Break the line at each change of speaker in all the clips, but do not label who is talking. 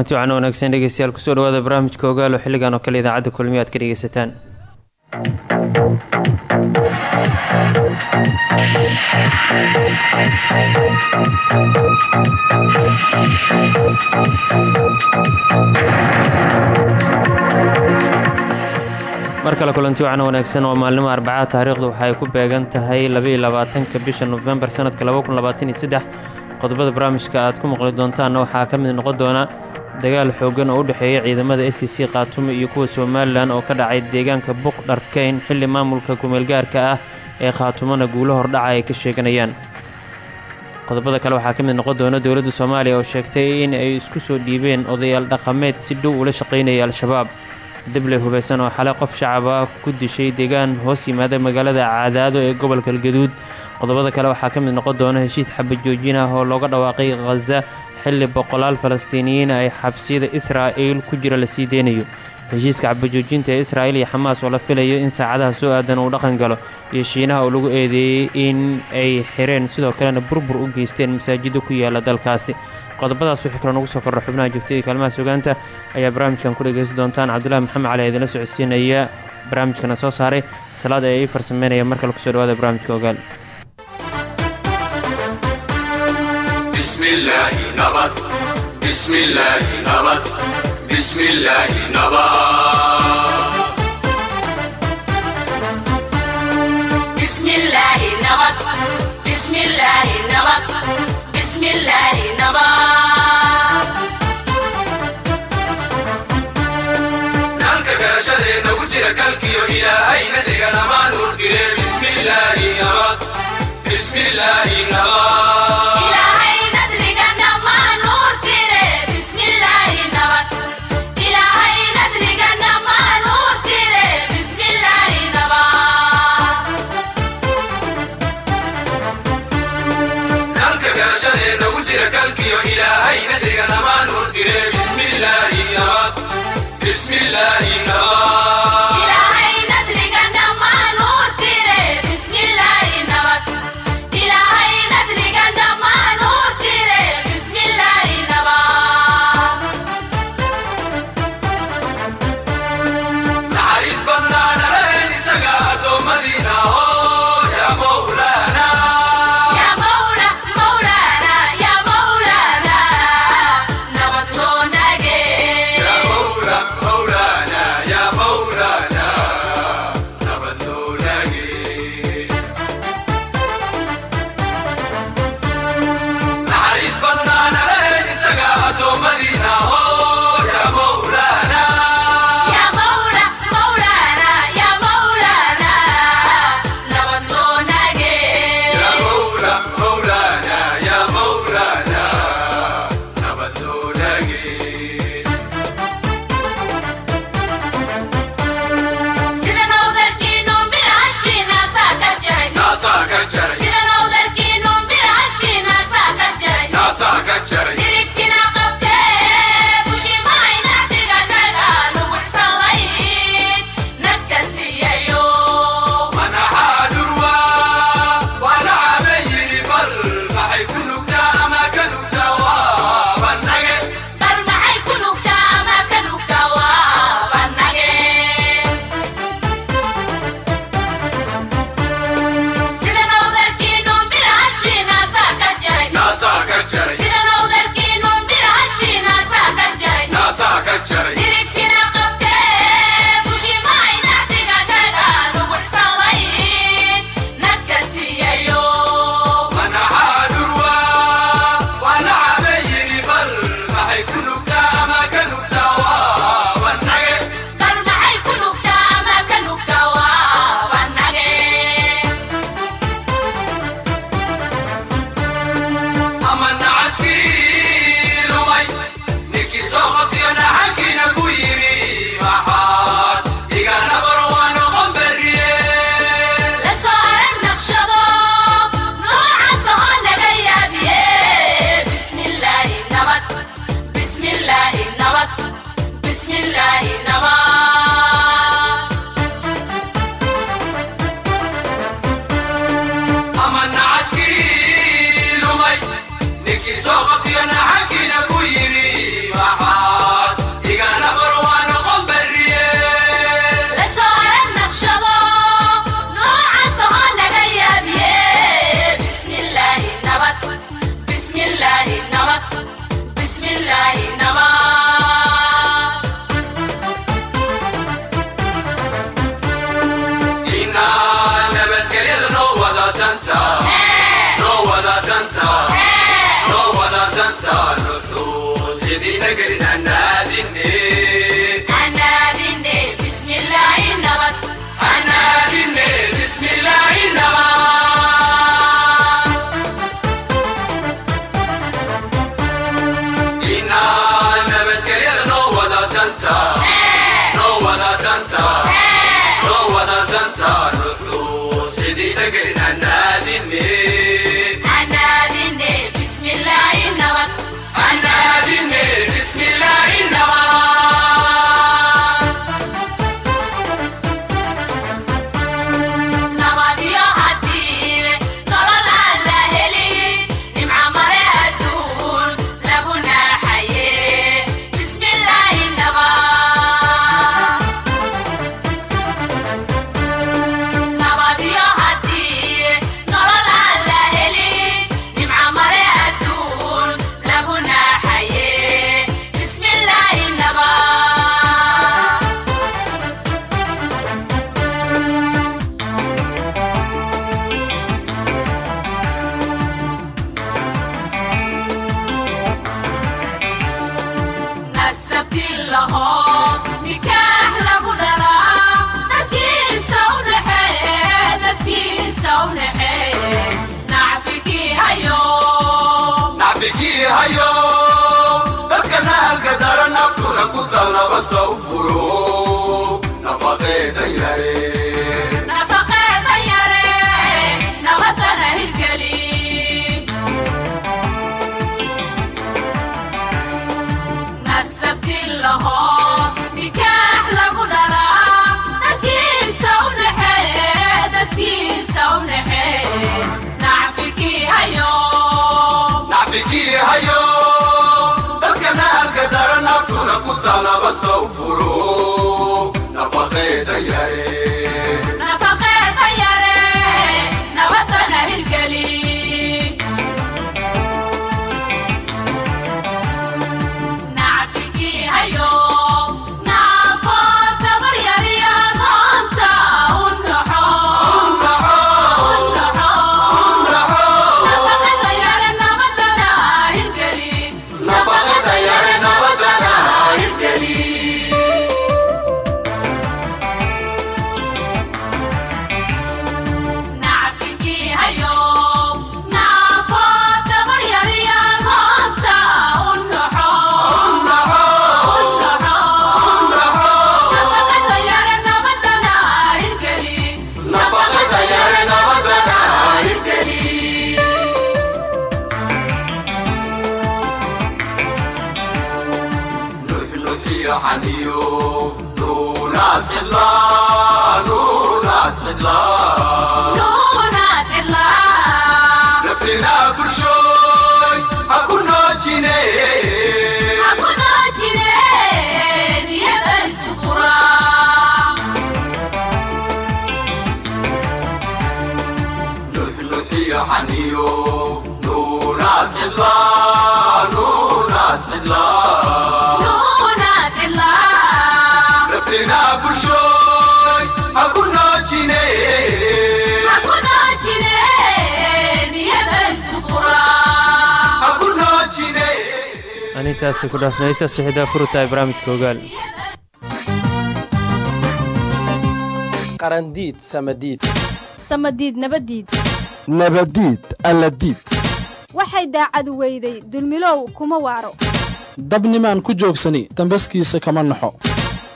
kulanti waxaan wanaagsan dhegeystayaal ku soo dhawaada barnaamijka ogaalo xilligan oo kale idaacadda kulmiyo ka dhegeysataan. Mar kale kulanti wacan wanaagsan oo maalnimo arbacaha taariikhdu waxaay ku beegan tahay labaiylabaatanka bisha nofembar sanadka qodobada barnaamijka aad ku maqli doontaanna waxaa ka mid noqon doona dagaal xooggan oo u dhexeeya ciidamada s c khaatumo iyo kuwa somalilan oo ka dhacay deegaanka buq dharkeyn xilli maamulka kumeelgaarka ah ee khaatumona guulo hordhaca ay ka sheeganayaan. Qodobada kale waxaa ka mid noqon doona dowladda soomaaliya oo sheegtay in ay isku soo dhiibeen odayaal dhaqameed si dhow ula shaqaynaya al-shabaab. Deble hubaysan oo xale qof shacaba ku dishay deegaan hoos yimaada magaalada cadaado ee gobolka galgaduud qodobada kale waxaa ka mid noqon doona heshiis xabajoojin ah oo looga dhawaaqay khaza xilli boqolaal falastiiniyiin ay xabsiyada israa'iil ku jira la sii deynayo heshiiska xabajoojinta ee israa'iil iyo xamaas oo la filayo in saacadaha soo aadan uu dhaqan galo iyo shiinaha oo lagu eedeeyey in ay xireen sidoo kalena burbur u geysteen masaajidda ku yaalla dalkaasi. Qodobadaas wixii kale nagu soo kordha xubnaha joogta iyo kaalmaha sugaanta ayaa barnaamijkan ku dhegaysan doontaan. Cabdulahi maxamed cali idinla socodsiinaya barnaamijkana soo saaray. Salaad ayaa ii farsameynaya mar kale ku soo dhawaada barnaamijka ogaal
bismillaahi nabad bismillaahi nabad bismillaahi nabad
bismillaahi nabad bismillaahi nabad bismillaahi nabad
nalka garashadeenna ku jira kalkiyo ilaahay nadriga lamaanuu tire. Bismillaahi nabad bismillaahi nabad
bismillaahi
anintaasi ku dhaafnaysta sixida furutahay barnaamijka ogaal
qarandiid samadiid
samadiid nabadiid
nabadiid alladiid
waxay daacadu weyday dulmilow kuma waaro.
Dabnimaan ku joogsani dambaskiisa kama naxo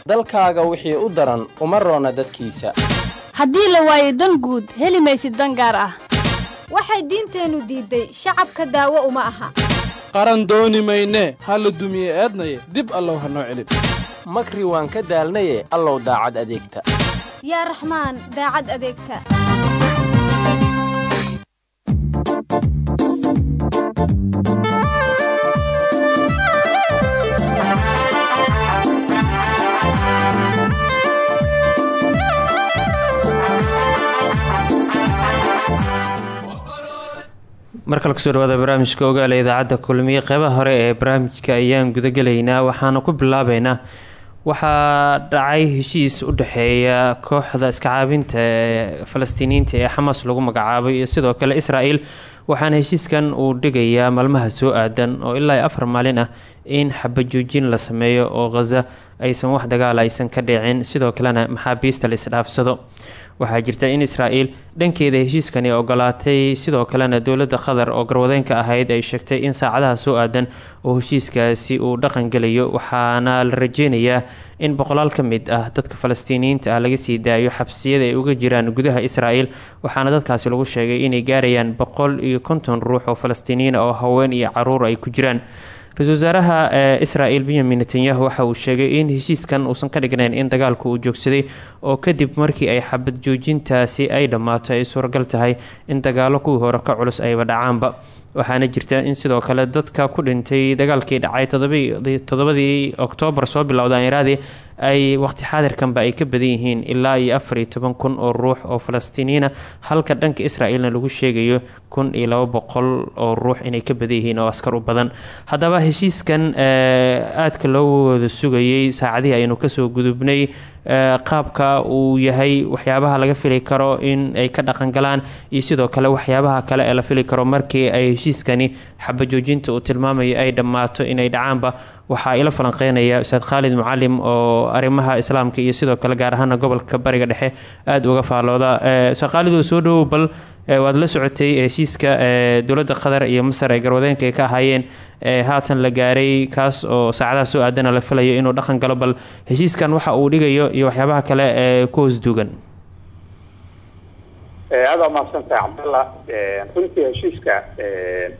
dalkaaga wixii u daran uma roona dadkiisa.
Haddii la waayo dan guud heli maysid dan gaar ah. Waxay diinteennu diidday shacabka daawo uma aha
qaran dooni mayne ha la dumiye eednaye dib allow ha noo celin.
Makri waan ka daalnaye allow daacad adeegta.
Yaa raxmaan daacad adeegta
mar kale ku soo dhawaada barnaamijka ogaala idaacadda kulmiye qeybaha hore ee barnaamijka ayaan gudagelaynaa waxaana ku bilaabeynaa waxaa dhacay heshiis u dhexeeya kooxda iska caabinta ee falastiiniyiinta ee xamaas lagu magacaabay iyo sidoo kale israel waxaana heshiiskan uu dhigayaa maalmaha soo aadan oo ilaa afar maalin ah in xabajoojin la sameeyo oo khaza aysan wax dagaal aysan ka dhicin sidoo kalena maxaabiista la isdhaafsado waxaa jirta in israel dhankeeda heshiiskani ogolaatay sidoo kalena dowladda qatar oo garwadeenka ahayd ay sheegtay in saacadaha soo aadan oo heshiiskaasi uu dhaqan gelayo. Waxaana la rajeynayaa in boqolaal ka mid ah dadka falastiiniyiinta ah laga sii daayo xabsiyada ay uga jiraan gudaha israel waxaana dadkaasi lagu sheegay inay gaarayaan boqol iyo konton ruux oo falastiiniyiin oo haween iyo carruur ay ku jiraan ra'iisul wasaaraha ee israel benyamin netanyahu waxa uu sheegay in heshiiskan uusan ka dhignayn in dagaalku uu joogsaday oo kadib markii ay xabad joojintaasi ay dhammaato ay suuragal tahay in dagaalo kuwii hore ka culus ayba dhacaanba waxaana jirta in sidoo kale dadka ku dhintay dagaalkii dhacay toddobadii oktoobar soo bilowdaan iraadii ay waqti xaadirkanba ay ka badan yihiin ilaa iyo afar iyo toban kun oo ruux oo falastiiniyiina halka dhanka israel-na lagu sheegayo kun iyo laba boqol oo ruux inay ka badan yihiin oo askar u badan. Haddaba heshiiskan aadka loo wada sugayay saacadihii aynu ka soo gudubnay qaabka uu yahay waxyaabaha laga fili karo in ay ka dhaqangalaan iyo sidoo kale waxyaabaha kale ee la fili karo markii ay heshiiskani xabajoojinta uu tilmaamayo ay dhammaato inay dhacaanba. Waxaa ila falanqeynaya ustaad khaalid mucalim oo arrimaha islaamka iyo sidoo kale gaar ahaana gobolka bariga dhexe aada uga faalooda ustaad khaalid oo soo dhowow bal waad la socotay heshiiska dowladda qatar iyo masar ee garwadeenka ka ahaayeen haatan la gaaray kaas oo saacadaha soo aadana la filayo inuu dhaqan galo bal heshiiskan waxa uu dhigayo iyo waxyaabaha kale ee ku hoos duugan.
Aada umahadsantahay cabdalla. Runtii heshiiska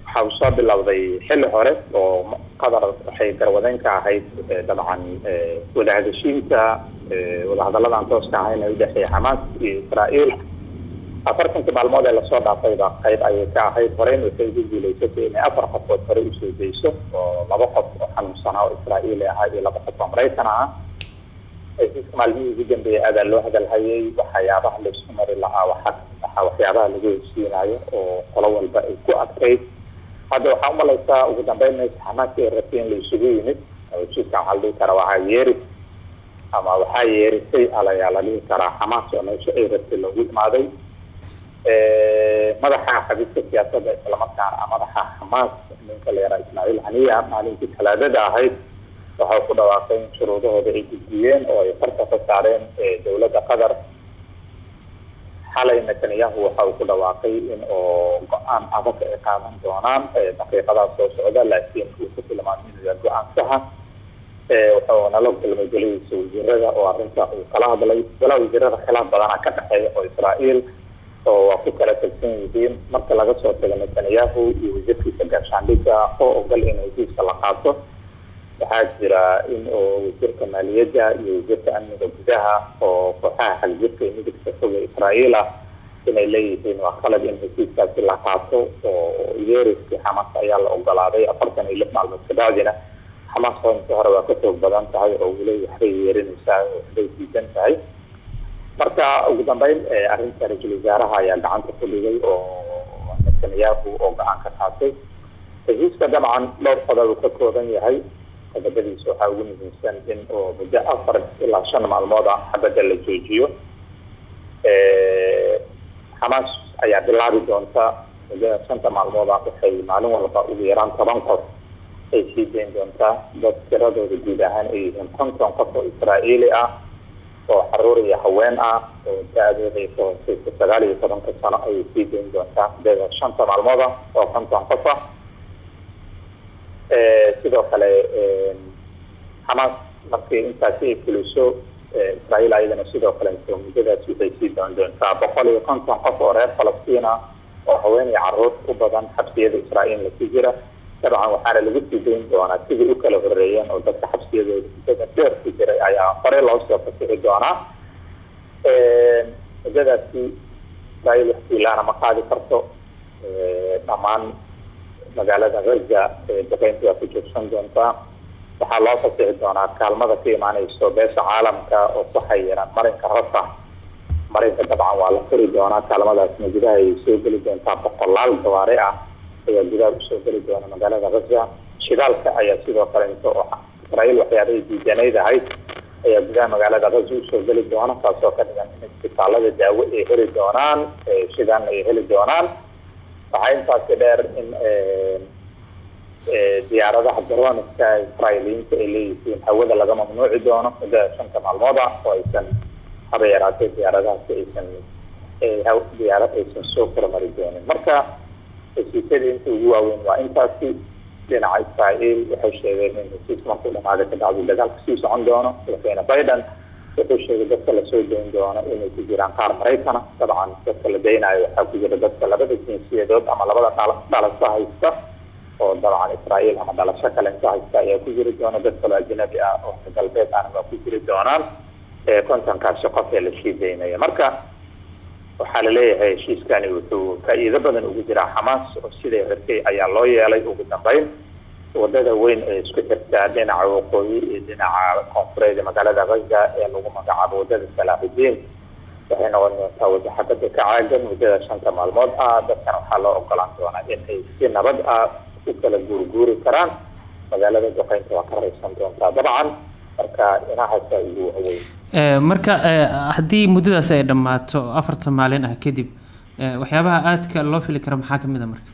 waxa uu soo bilowday xilli hore oo qatar waxay garwadeyn ka ahayd dabcan wadahadashiinta wadahadalladan tooska ahayn ee udhexeeya xamaas iyo israael afartankii maalmood ee la soo dhaafayba qayb ayay ka ahayd horeyn waxay ugu guuleysatay inay afar qofood hore u soo dayso oo laba qof oo xanuunsanaa oo israaeli ahaa iyo laba qof oo maraykan ah heshiiska maalmihii ugu dambeeyay aadaa loo hadalhayay waxyaabaha la isku mari lahaa waxa waxaa waxyaabaha lagu heshiinayo oo qolo walba ay ku adkayd hadda waxaa umalaysaa ugu dambeyn maysa xamaas ay rabtay in la isugu yimid heshiiskan waxaa la dhihi karaa waxaa yeeri ama waxaa yeerisay alayaa la dhihi karaa xamaas oo meesha ay rabtay loogu imaaday madaxa xabiiska siyaasadda islamarkaana madaxa xamaas ninka yaraa ismaaciil haniya maalintii talaadada ahayd waxay ku dhawaaqay in shuruudahooda ay gudbiyeen oo ay farka ka saareen dowladda qatar. Xalay netanyahu waxa uu ku dhawaaqay in oo go'aan adag ay qaadan doonaan daqiiqadaas soo socda laakiin uu ku yahay go'aan saxa. Wuxuuna la kulmay golihiisa wasiirada oo arrinta uu kala hadlay. Golaha wasiirada khilaaf badana ka dhexeeya oo israael oo waa ku kala tagsan yihiin. Marka laga soo tago netanyahu iyo wasiirkiisa gaashaandhigga oo ogol in heshiiska la qaato waxaa jira in oo wasiirka maaliyadda iyo wasiirka amniga gudaha oo kooxaha xagjirka iyo midigta foga israael ah inay leeyihiin waa qalad in heshiiskaasi la qaato oo yeeriskii xamaas ayaa la ogolaaday afartan iyo lix maalmood kabacdina xamaas hointa hore waa ka toog badan tahay oo weli waxbay yeerinaysaa oo waxbay diidan tahay marka ugu dambeyn arrinta ra'iisul wasaaraha ayaa gacanta ku dhigay oo netanyahu oo go'aan ka qaatay. Heshiiska dabcan dhowr qodob uu ka kooban yahay. Qodobadiisa waxaa ugu muhiimsan in oo muddo afar ilaa shan maalmood ah xabadda la joojiyo. Xamaas ayaa bilaabi doonta muddada shanta maalmood ah waxay maalin walba ugu yaraan toban qof. Ay sii dayn doontaa dad tiradooda guud ahaan ay yihiin konton qof oo israaeli ah oo xaruur iyo haween ah oo da-dooda ay ka hooseysa sagaal iyo tobanka sano ayay sii dayn doontaa. Muddada shanta maalmood ah oo konton qof ah sidoo kale xamaas markii intaasi ay fuliso israael ayadana sidoo kaleeto muddadaas waxay sii doon doontaa. Boqol iyo konton qof oo reer falastiin ah oo haween iyo carruur u badan xabsiyada israael lasi jira dabcan waxaana lagu sii dayn doonaa sidai u kala horeeyeen oo dadka xabsiyadooda muddada dheer ku jiray ayaa hore loo soo fasixi doonaa. Muddadaasi israael wax fiilaana ma qaadi karto. Dhammaan magaalada gaza duqeynta waa ku joogsan doontaa. Waxaa loo fasixi doonaa kaalmada ka imaaneyso beesha caalamka oo ku xayiran marinka rasa marinka dabcan waa la furi doonaa kaalmadaasna gudaha ay soo geli doontaa boqolaal dawaare ah ayaa gudaha u soo geli doona magaalada gaza shidaalka ayaa sidoo kalento oo israael waxyaabahay diidanayd ahayd ayaa gudaha magaalada gaza u soo geli doona taasoo ka dhigan in isbitaalada daawo ay heli doonaan shidaanna ay heli doonaan. Waxaa intaasi dheer in diyaaradaha daroniska israailiyiinta ay leeyihiin hawada laga mamnuuci doono muddada shanta maalmood ah oo aysan haba yaraatee diyaaradahaasi aysan diyaarad aysan soo kormari doonin. Marka heshiisyadii inta ugu waaweyn waa intaasi dhinaca israael waxay sheegeen in heshiis markuu dhamaada ka dhacdo dagaalka sii socon doono madaxweyne biden wuxuu sheegay dadka la soo dayn doono inay ku jiraan qaar maraykana dabcan dadka la daynayo waxaa ku jira dadka labada jinsiyadood ama labada dhalasho haysta oo dabcan israael ama dhalasho kale inta haysta ayaa ku jiri doona dad kaloo ajnabi ah oo galbeed ahna waa ku jiri doonaan kontonkaasi qof ee la sii daynaya marka waxaa la leeyahay heshiiskani wuxuu faa-iido badan ugu jiraa xamaas oo siday rabtay ayaa loo yeelay. Ugu dambeyn waddada weyn ee isku xirtaa dhinaca waqooyi iyo dhinaca koonfureed ee magaalada gaza ee lagu magacaabo waddada salaaxidiin waxay noqon doontaa wada xabada ka caagan muddada shanta maalmood. Ah dadkan waxaa loo ogolaan doonaa in ay si nabad ah u kala guurguuri karaan. Magaalada duqeynta waa ka raysan doontaa dabcan marka waaweyn.
Marka haddii muddadaas ay dhammaato afartan maalin ah kadib waxyaabaha aadka loo fili kara maxaa ka mid a marka?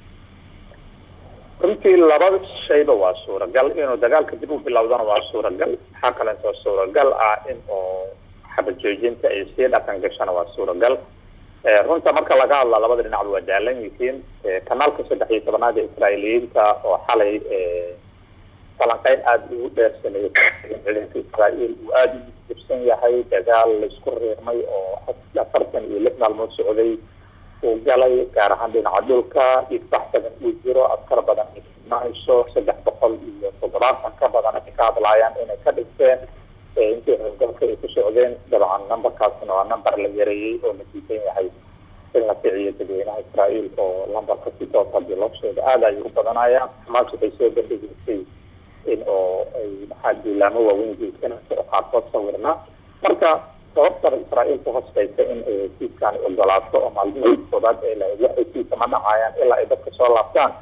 Runtii laba shayba waa suuragal. Inuu dagaalka dib u bilowdana waa suuragal. Waxaa kaleeto suuragal ah in oo xabad joojinta ay sii dhaqan gashana waa suuragal. Eh, runta marka laga hadla labada dhinacba waa daalan yihiin. Eh, kanaalka saddex iyo tobanaad ee israa'iiliyiinta oo xalay eh, falanqeyn aada ugu dheer sameeyey ciidanka israa'iil uu aada ugu jirsan yahay dagaal la isku riirmay oo afartan iyo lix maalmood socday. Uu galay gaar ahaan dhinaca dhulka dhiigbax badan uu jiro askar badan ay imaanayso saddex boqol iyo toddobaatan ka badan ay ka hadlaayaan inay ka dhigteen. Eh, intii howlgalka ay ku socdeen dabcan numberkaasna waa number la yareeyey oo la diidan yahay. In la kiciyo dadweynaha israa'iil oo lambarka si toos haddii loo sheego aada ayay u badanayaan xamaas waxay soo bandhigaysay oo ay maxaa duulaamo waaweyn geysanayso oo qaarkood sawirna. Marka sababtaba israa'iil ku hostaysa in ay heshiiskan ogolaato oo maalmihii koobaad wax heshiisa ma dhacayaan ilaa ay dadka soo laabtaan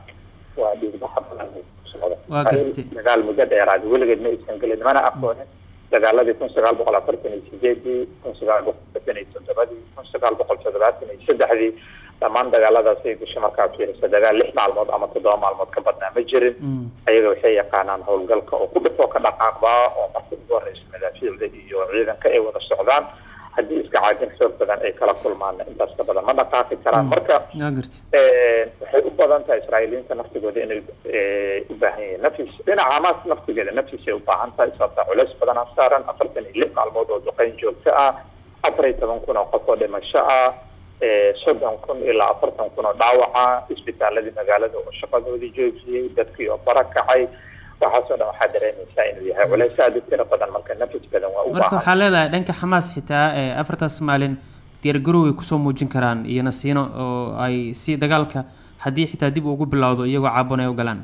waa dhiigbaxa badan socda dagaal muddo dheeraad weligeed ma aysan gelin. Mana aqoonin dagaaladii kun sagaal boqol afartan iyo sideedii kun sagaal boqol afartan iyo toddobadii kun sagaal boqol toddobaatan iyo saddexdii dhammaan dagaaladaas ay gashay markaa fiirisa dagaal lix maalmood ama toddoba maalmood ka badnaa ma jirin.
Mm.
ayaga waxay yaqaanaan howlgalka oo ku dhifoo ka dhaqaaqba oo marka ugu horeysa madaafiicda iyo ciidanka ay wada socdaan. Haddii iska caajin xoog badan ay kala kulmaan intaas ka badan ma dhaqaaqi karaan. Marka
waa gartay
Eh, waxay u badan tahay israa'iiliyiinta naftigooda inay eh, u baahan yihiin nafis. Dhinaca hamaas naftigeeda nafisay u baahan tahay sababta culeys badanaa saaran. Afartan iyo lix maalmood oo duqeyn joogto ah. Afar iyo toban kun oo qof oo dhimasho ah soddon kun ilaa afartan kun oo dhaawaca isbitaaladii magaalada oo shaqadoodii joojiyey dadkii oo bara kacay. Waxaasoo dhan waxaa dareemaysaa inuu yahay culeys aada u tiro badan marka nafis badan waa u
marka
baahan.
waxaa leedahay dhanka xamaas xitaa afartaas maalin diyaargarow ay ku soo muujin karaan iyo nasiino oo ay si dagaalka haddii xitaa dib ugu bilowdo iyagoo caabon ay u galaan.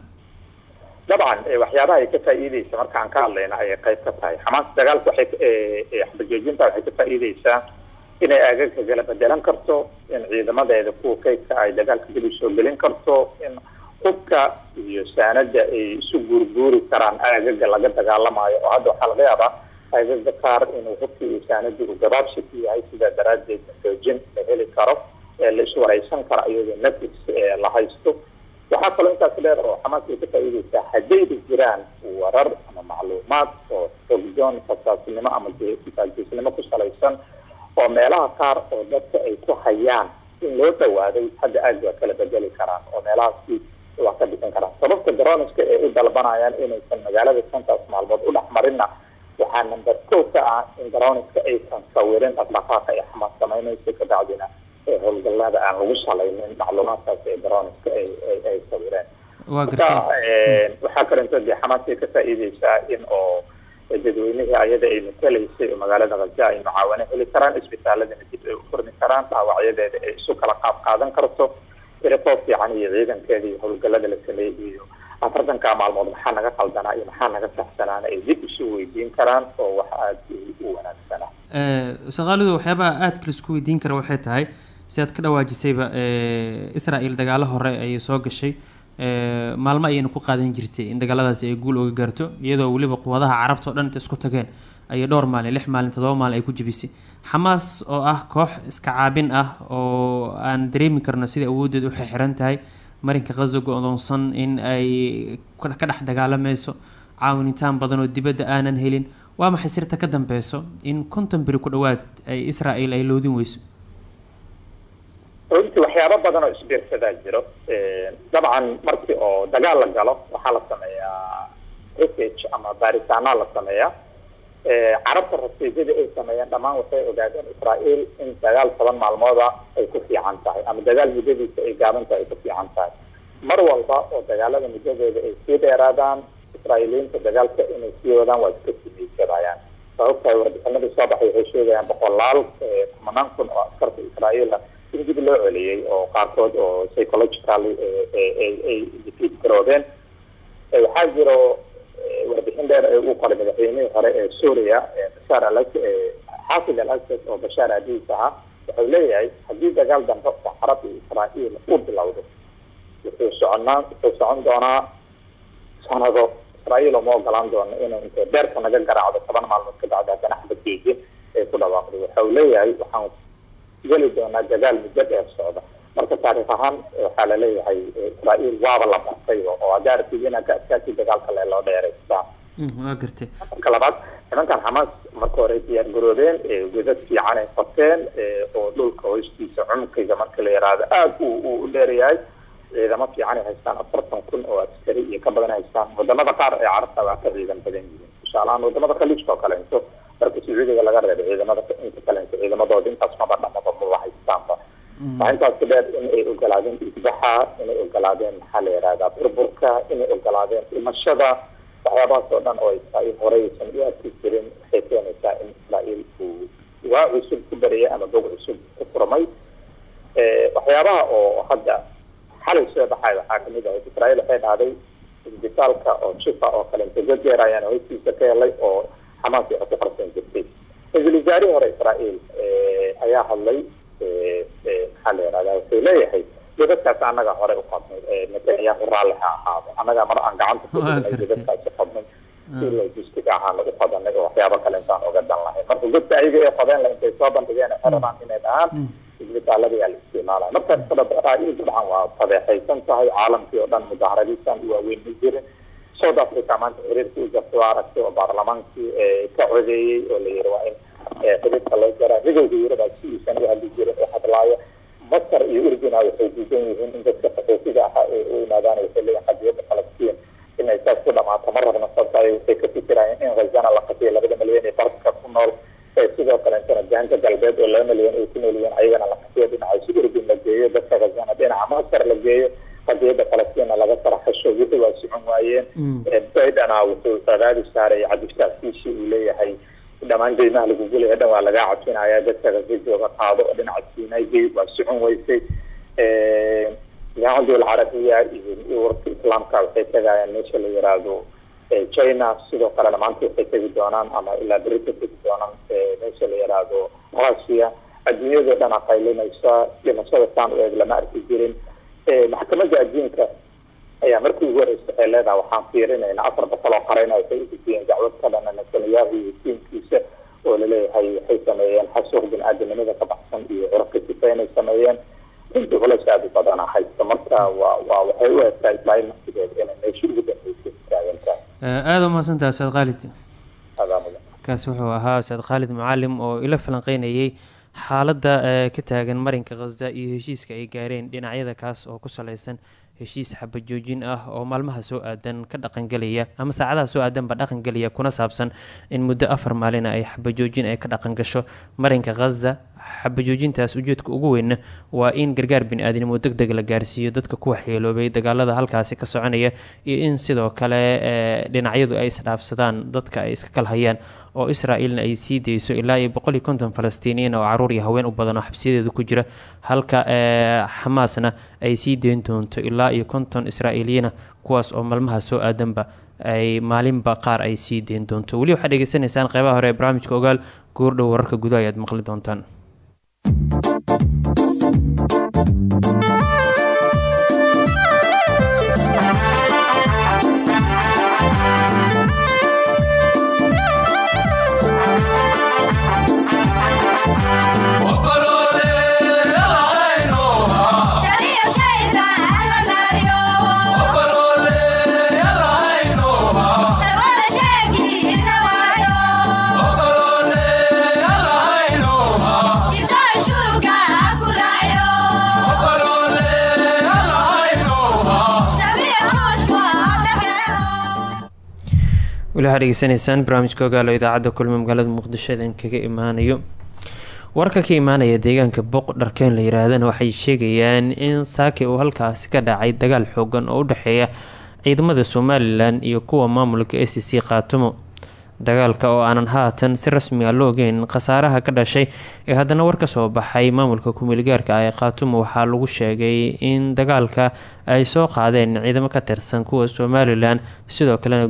Dabcan waxyaabaha ay ka faa'iideysa marka aan ka hadlayna ayay qayb ka tahay. Xamaas dagaalka waxay xabajoojinta waxay ka faa'iideysaa inay aagaga kala bedelan karto in ciidamadeeda kuwa kaydka ay dagaalka dib u soo gelin karto in hubka iyo saanada ay isu guurguuri karaan aagaga laga dagaalamayo. Oo hadda waxaa laga yaabaa aagaga qaar inuu hubkii iyo saanadii uu gabaabsi ku yahay sidaa daraaddeed xoojin la heli karo ee la iswareysan karo iyadoo nafis la haysto. Waxaa kaloo intaas dheer oo xamaas ay ka faa'iideysaa haddayba jiraan warar ama macluumaad oo xogdoon fasaasnimo ama faajisnimo ku salaysan oo meelaha qaar oo dadka ay ku hayaan in loo dhawaaday hadda aad waa kala bedeli karaan oo meelahaasi waa ka dhisan karaan. Sababta daroniska ee u dalbanayaan inaysan magaalada shantaas maalmood u dhex marinna waxaa number kow ka ah in daroniska aysan sawirin dhaqdhaqaaqa ay xamaas samaynayso kabacdina ee howlgallada aan lagu salaynin macluumaadkaas ee daroniska ay ay ay sawireen
waa
marka eh, waxaa kalento dee xamaas ay ka faa'iideysaa in oo dadweynihii ayada ay matalaysay oo magaalada khaza ay mucaawano heli karaan isbitaaladana dib ay u furmi karaan dhaawacyadeeda ay isu kala qaab qaadan karto irikoo fiican iyo ciidankeeda iyo howlgallada la sameeyey iyo afartankaa maalmood maxaa naga qaldanaa iyo maxaa naga saxsanaana ay dib isu weydiin karaan oo wax aada u wanaagsanaa
shaqaalidu waxyaabaha aadka la isku weydiin kara waxay tahay si aad ka dhawaajisayba israel dagaalo hore ayay soo gashay. ee, maalmo ayayna ku qaadan jirtay in dagaaladaasi ay guul oga gaarto iyadoo weliba quwadaha carabta oo dhan inta isku tageen ayay dhowr maalin lix maalin toddoba maalin ay ku jebisay xamaas oo ah koox iska caabin ah oo aan dareemi karno sidai awooddeed u xirxiran tahay marinka khaza go-doonsan in ay ka ka dhex dagaalamayso caawinitaan badan oo dibadda aanan helin. Waa maxay sirta ka dambeyso in konton beri ku dhowaad ay israel ay loodin weyso
runtii waxyaabo badan oo isbiirsadaa jiro. Dabcan markii oo dagaal la galo waxaa la sameeyaa research ama baaritaanaa la sameeyaa. Carabta rasiidyada ay sameeyeen dhammaan waxay ogaadeen israel in dagaal toban maalmooda ay ku fiican tahay ama dagaal muddadiisa ay gaaban tahay ay ku fiican tahay. Mar walba oo dagaalada muddadooda ay sii dheeraadaan israa'iiliyiinta dagaalka inay sii wadaan waa iska simaysadayaan sababtahay warbixinada soo baxay waxay sheegayaan boqolaal kumanaan kun oo askarta israa'iila in dib loo celiyey oo qaarkood oo psychologically ay defeat garoobeen waxaa jiro warbixin dheer ee uu qoray madaxweynihii hore ee suuriya bashaar al xaafid al asad oo bashaar aadiis ahaa wuxuu leeyahay haddii dagaal dambe oo carab iyo israa'iil uu bilowdo wuxuu soconaa wuxuu socon doonaa sanado israa'iil uma ogolaan doono inuu intay beerka naga garaacdo toban maalmood ka bacda haddana xabad joojin ay ku dhawaaqdo waxa uu leeyahay waxaan geli doonaa dagaal muddo dheer socda. Marka taariikh ahaan waxaa la leeyahay israael waaba la bartay oo inaa ka adkaati dagaalka le loo dheeraystaa
waa gartay.
Marka labaad nimankan xamaas marka hore diyaar garoobeen godad fiican ay qoteen oo dhulka hoostiisa cumqiga marka la yaraado aada u u dheeryahay ciidamo fiican ay haystaan afartan kun oo askari iyo ka badan haystaan. Wadamada qaar ee carabta waa ka ciidan badan yihiin. Tusaalahaan waddamada khaliijka oo kaleento marka sacuudiga laga reebay ciidamada inta kaleento ciidamadooda intaas maba dhamaba maba haystaanba waa intaas dheer in ay ogolaadeen isbaxa inay ogolaadeen maxaa la yihahdaa burburka inay ogolaadeen dhimashada waxyaabahaas oo dhan oo israael horeysan u arki jirin waxay keenaysaa in israael uu waa cusub ku bariyay ama bog cusub ku furmay waxyaabaha oo hadda xalay soo baxay waxaa ka mid ahayd israael waxay dhahday isbitaalka oo jifa oo gajeer ayaan hoostiisa ka helay oo xamaas waxay ku qarsan jirtay ra'iisul wasaarihii hore israael ayaa hadlay maxaa la yihahdaa wuxuu leeyahay godadkaas annaga hore u qadnay netanyahu raalli ha ahaado annaga mar aan gacanta ku dhignay godadkaasi qadnay si logistic ahaan lagu qadanay oo waxyaabo kale intaan oga dan lahayn marka godka ayaga ee qadeen la intay soo bandhigeen waxay rabaan inay dhahaan isbitaalada yaa la isticmaalaya marka israael dabcan waa fadeexaysan tahay caalamkii oo dhan mudaharadiisan waaweyn ma jirin south africa maanta xiriirka u jarta waa aragtay oo baarlamaankii ka codeeyey oo la yiri waa in xiriirka loo jaraa midowda yurubaa sidiisan u hadli jirin oo hadlaaya masar iyo urdina waxay diidan yihiin in dadka qaxootiga ahaa ee u yimaadaan waxay leeyihiin qadiyadda falastiin inay saas ku dhamaato ma rabna sababta ay waxay ka fikirayeen in khazana la qatiyo labada milyan ee barka ku nool sidoo kaleetana jahanta galbeed oo laba milyan ay ku nool yihiin ayagana la qatiyo dhinaca si urdin la geeyo dadka khazana dhinaca masar la geeyo qadiyadda falastiina laga faraxasho wixii waa socon waayeen. Baydana wuxuu cadaadi saaray cabdiftaaxiisi uu leeyahay. Dhamaan deymaha lagu gulaya dhan waa lagaa cabsinaya dadka gaza jooga qaado oo dhinaca siinay waa socon weysay jaamacadda alcarabiya iyo warka islaamka waxay tegayaan meesha la yiraahdo china. Sidoo kalena maanta waxay tegi doonaan ama ilaa berita tegi doonaan meesha la yiraahdo russia. Adduunyadao dhan aqaylinaysa dhimashada saan u eeg lama arki jirin maxkamadda adduunka ayaa markii ugu horeysa waxay leedahay waxaan fiirinaynaa afar boqol oo qarayna waxay udejiyeen dacwad ka dhana netanyahu iyo tiimkiisa oo la leeyahay waxay sameeyeen xasuuq bini-aadanimada ka baxsan iyo curafka sifa inay sameeyeen. Inta culays aada u badana haysta marka waa waa waxay u egtaa israail naftigeeda inay meesha ugu dambeysay taagan tahay
aada umahadsantaha ustaad khaalid kaasi wuxuu ahaa ustaad khaalid mucalim oo ila falanqeynayay xaaladda ka taagan marinka khaza iyo heshiiska ay gaareen dhinacyada kaas oo ku saleysan heshiis xabajoojin ah oo maalmaha soo aadan ka dhaqangelaya ama saacadaha soo aadanba dhaqangelaya kuna saabsan in muddo afar maalina ay xabajoojin ay ka dhaqan gasho marinka khaza xabajoojintaas ujeedka ugu weynna waa in gargaar bini-aadnimo deg la gaarsiiyo dadka ku waxyeeloobay dagaalada halkaasi ka soconaya iyo in sidoo kale dhinacyadu ay isdhaafsadaan dadka ay iska kalhayaan oo israaelna ay sii dayso ilaa iyo boqol iyo konton falastiiniyiin oo carruur iyo haween u badan oo xabsiyadeedu ku jira. Halka xamaasna ay sii deyn doonto ilaa iyo konton israa'iiliyiina kuwaas oo maalmaha soo aadanba ay maalinba qaar ay sii deyn doonto. Weli waxaad dhegeysanaysaan qeybaha hore ee barnaamijka ogaal goordhow wararka gudaha ayaad maqli doontaan Thank you. Weli waxaad dhegeysanaysaan barnaamijka ogaalo idaacadda kulmi magaalada muqdisho idin kaga imaanayo. Warka ka imaanaya deegaanka boq dharkeen la yiraahdana waxay sheegayaan in saake uu halkaasi ka dhacay dagaal xoogan oo u dhexeeya ciidamada somalilan iyo kuwa maamulka a c c khaatumo. Dagaalka oo aanan haatan si rasmi a loo ogeyn khasaaraha ka dhashay ee haddana war ka soo baxay maamulka kumeelgaarka ah ee khaatumo waxaa lagu sheegay in dagaalka ay soo qaadeen ciidamo ka tirsan kuwa somalilan sidoo kalena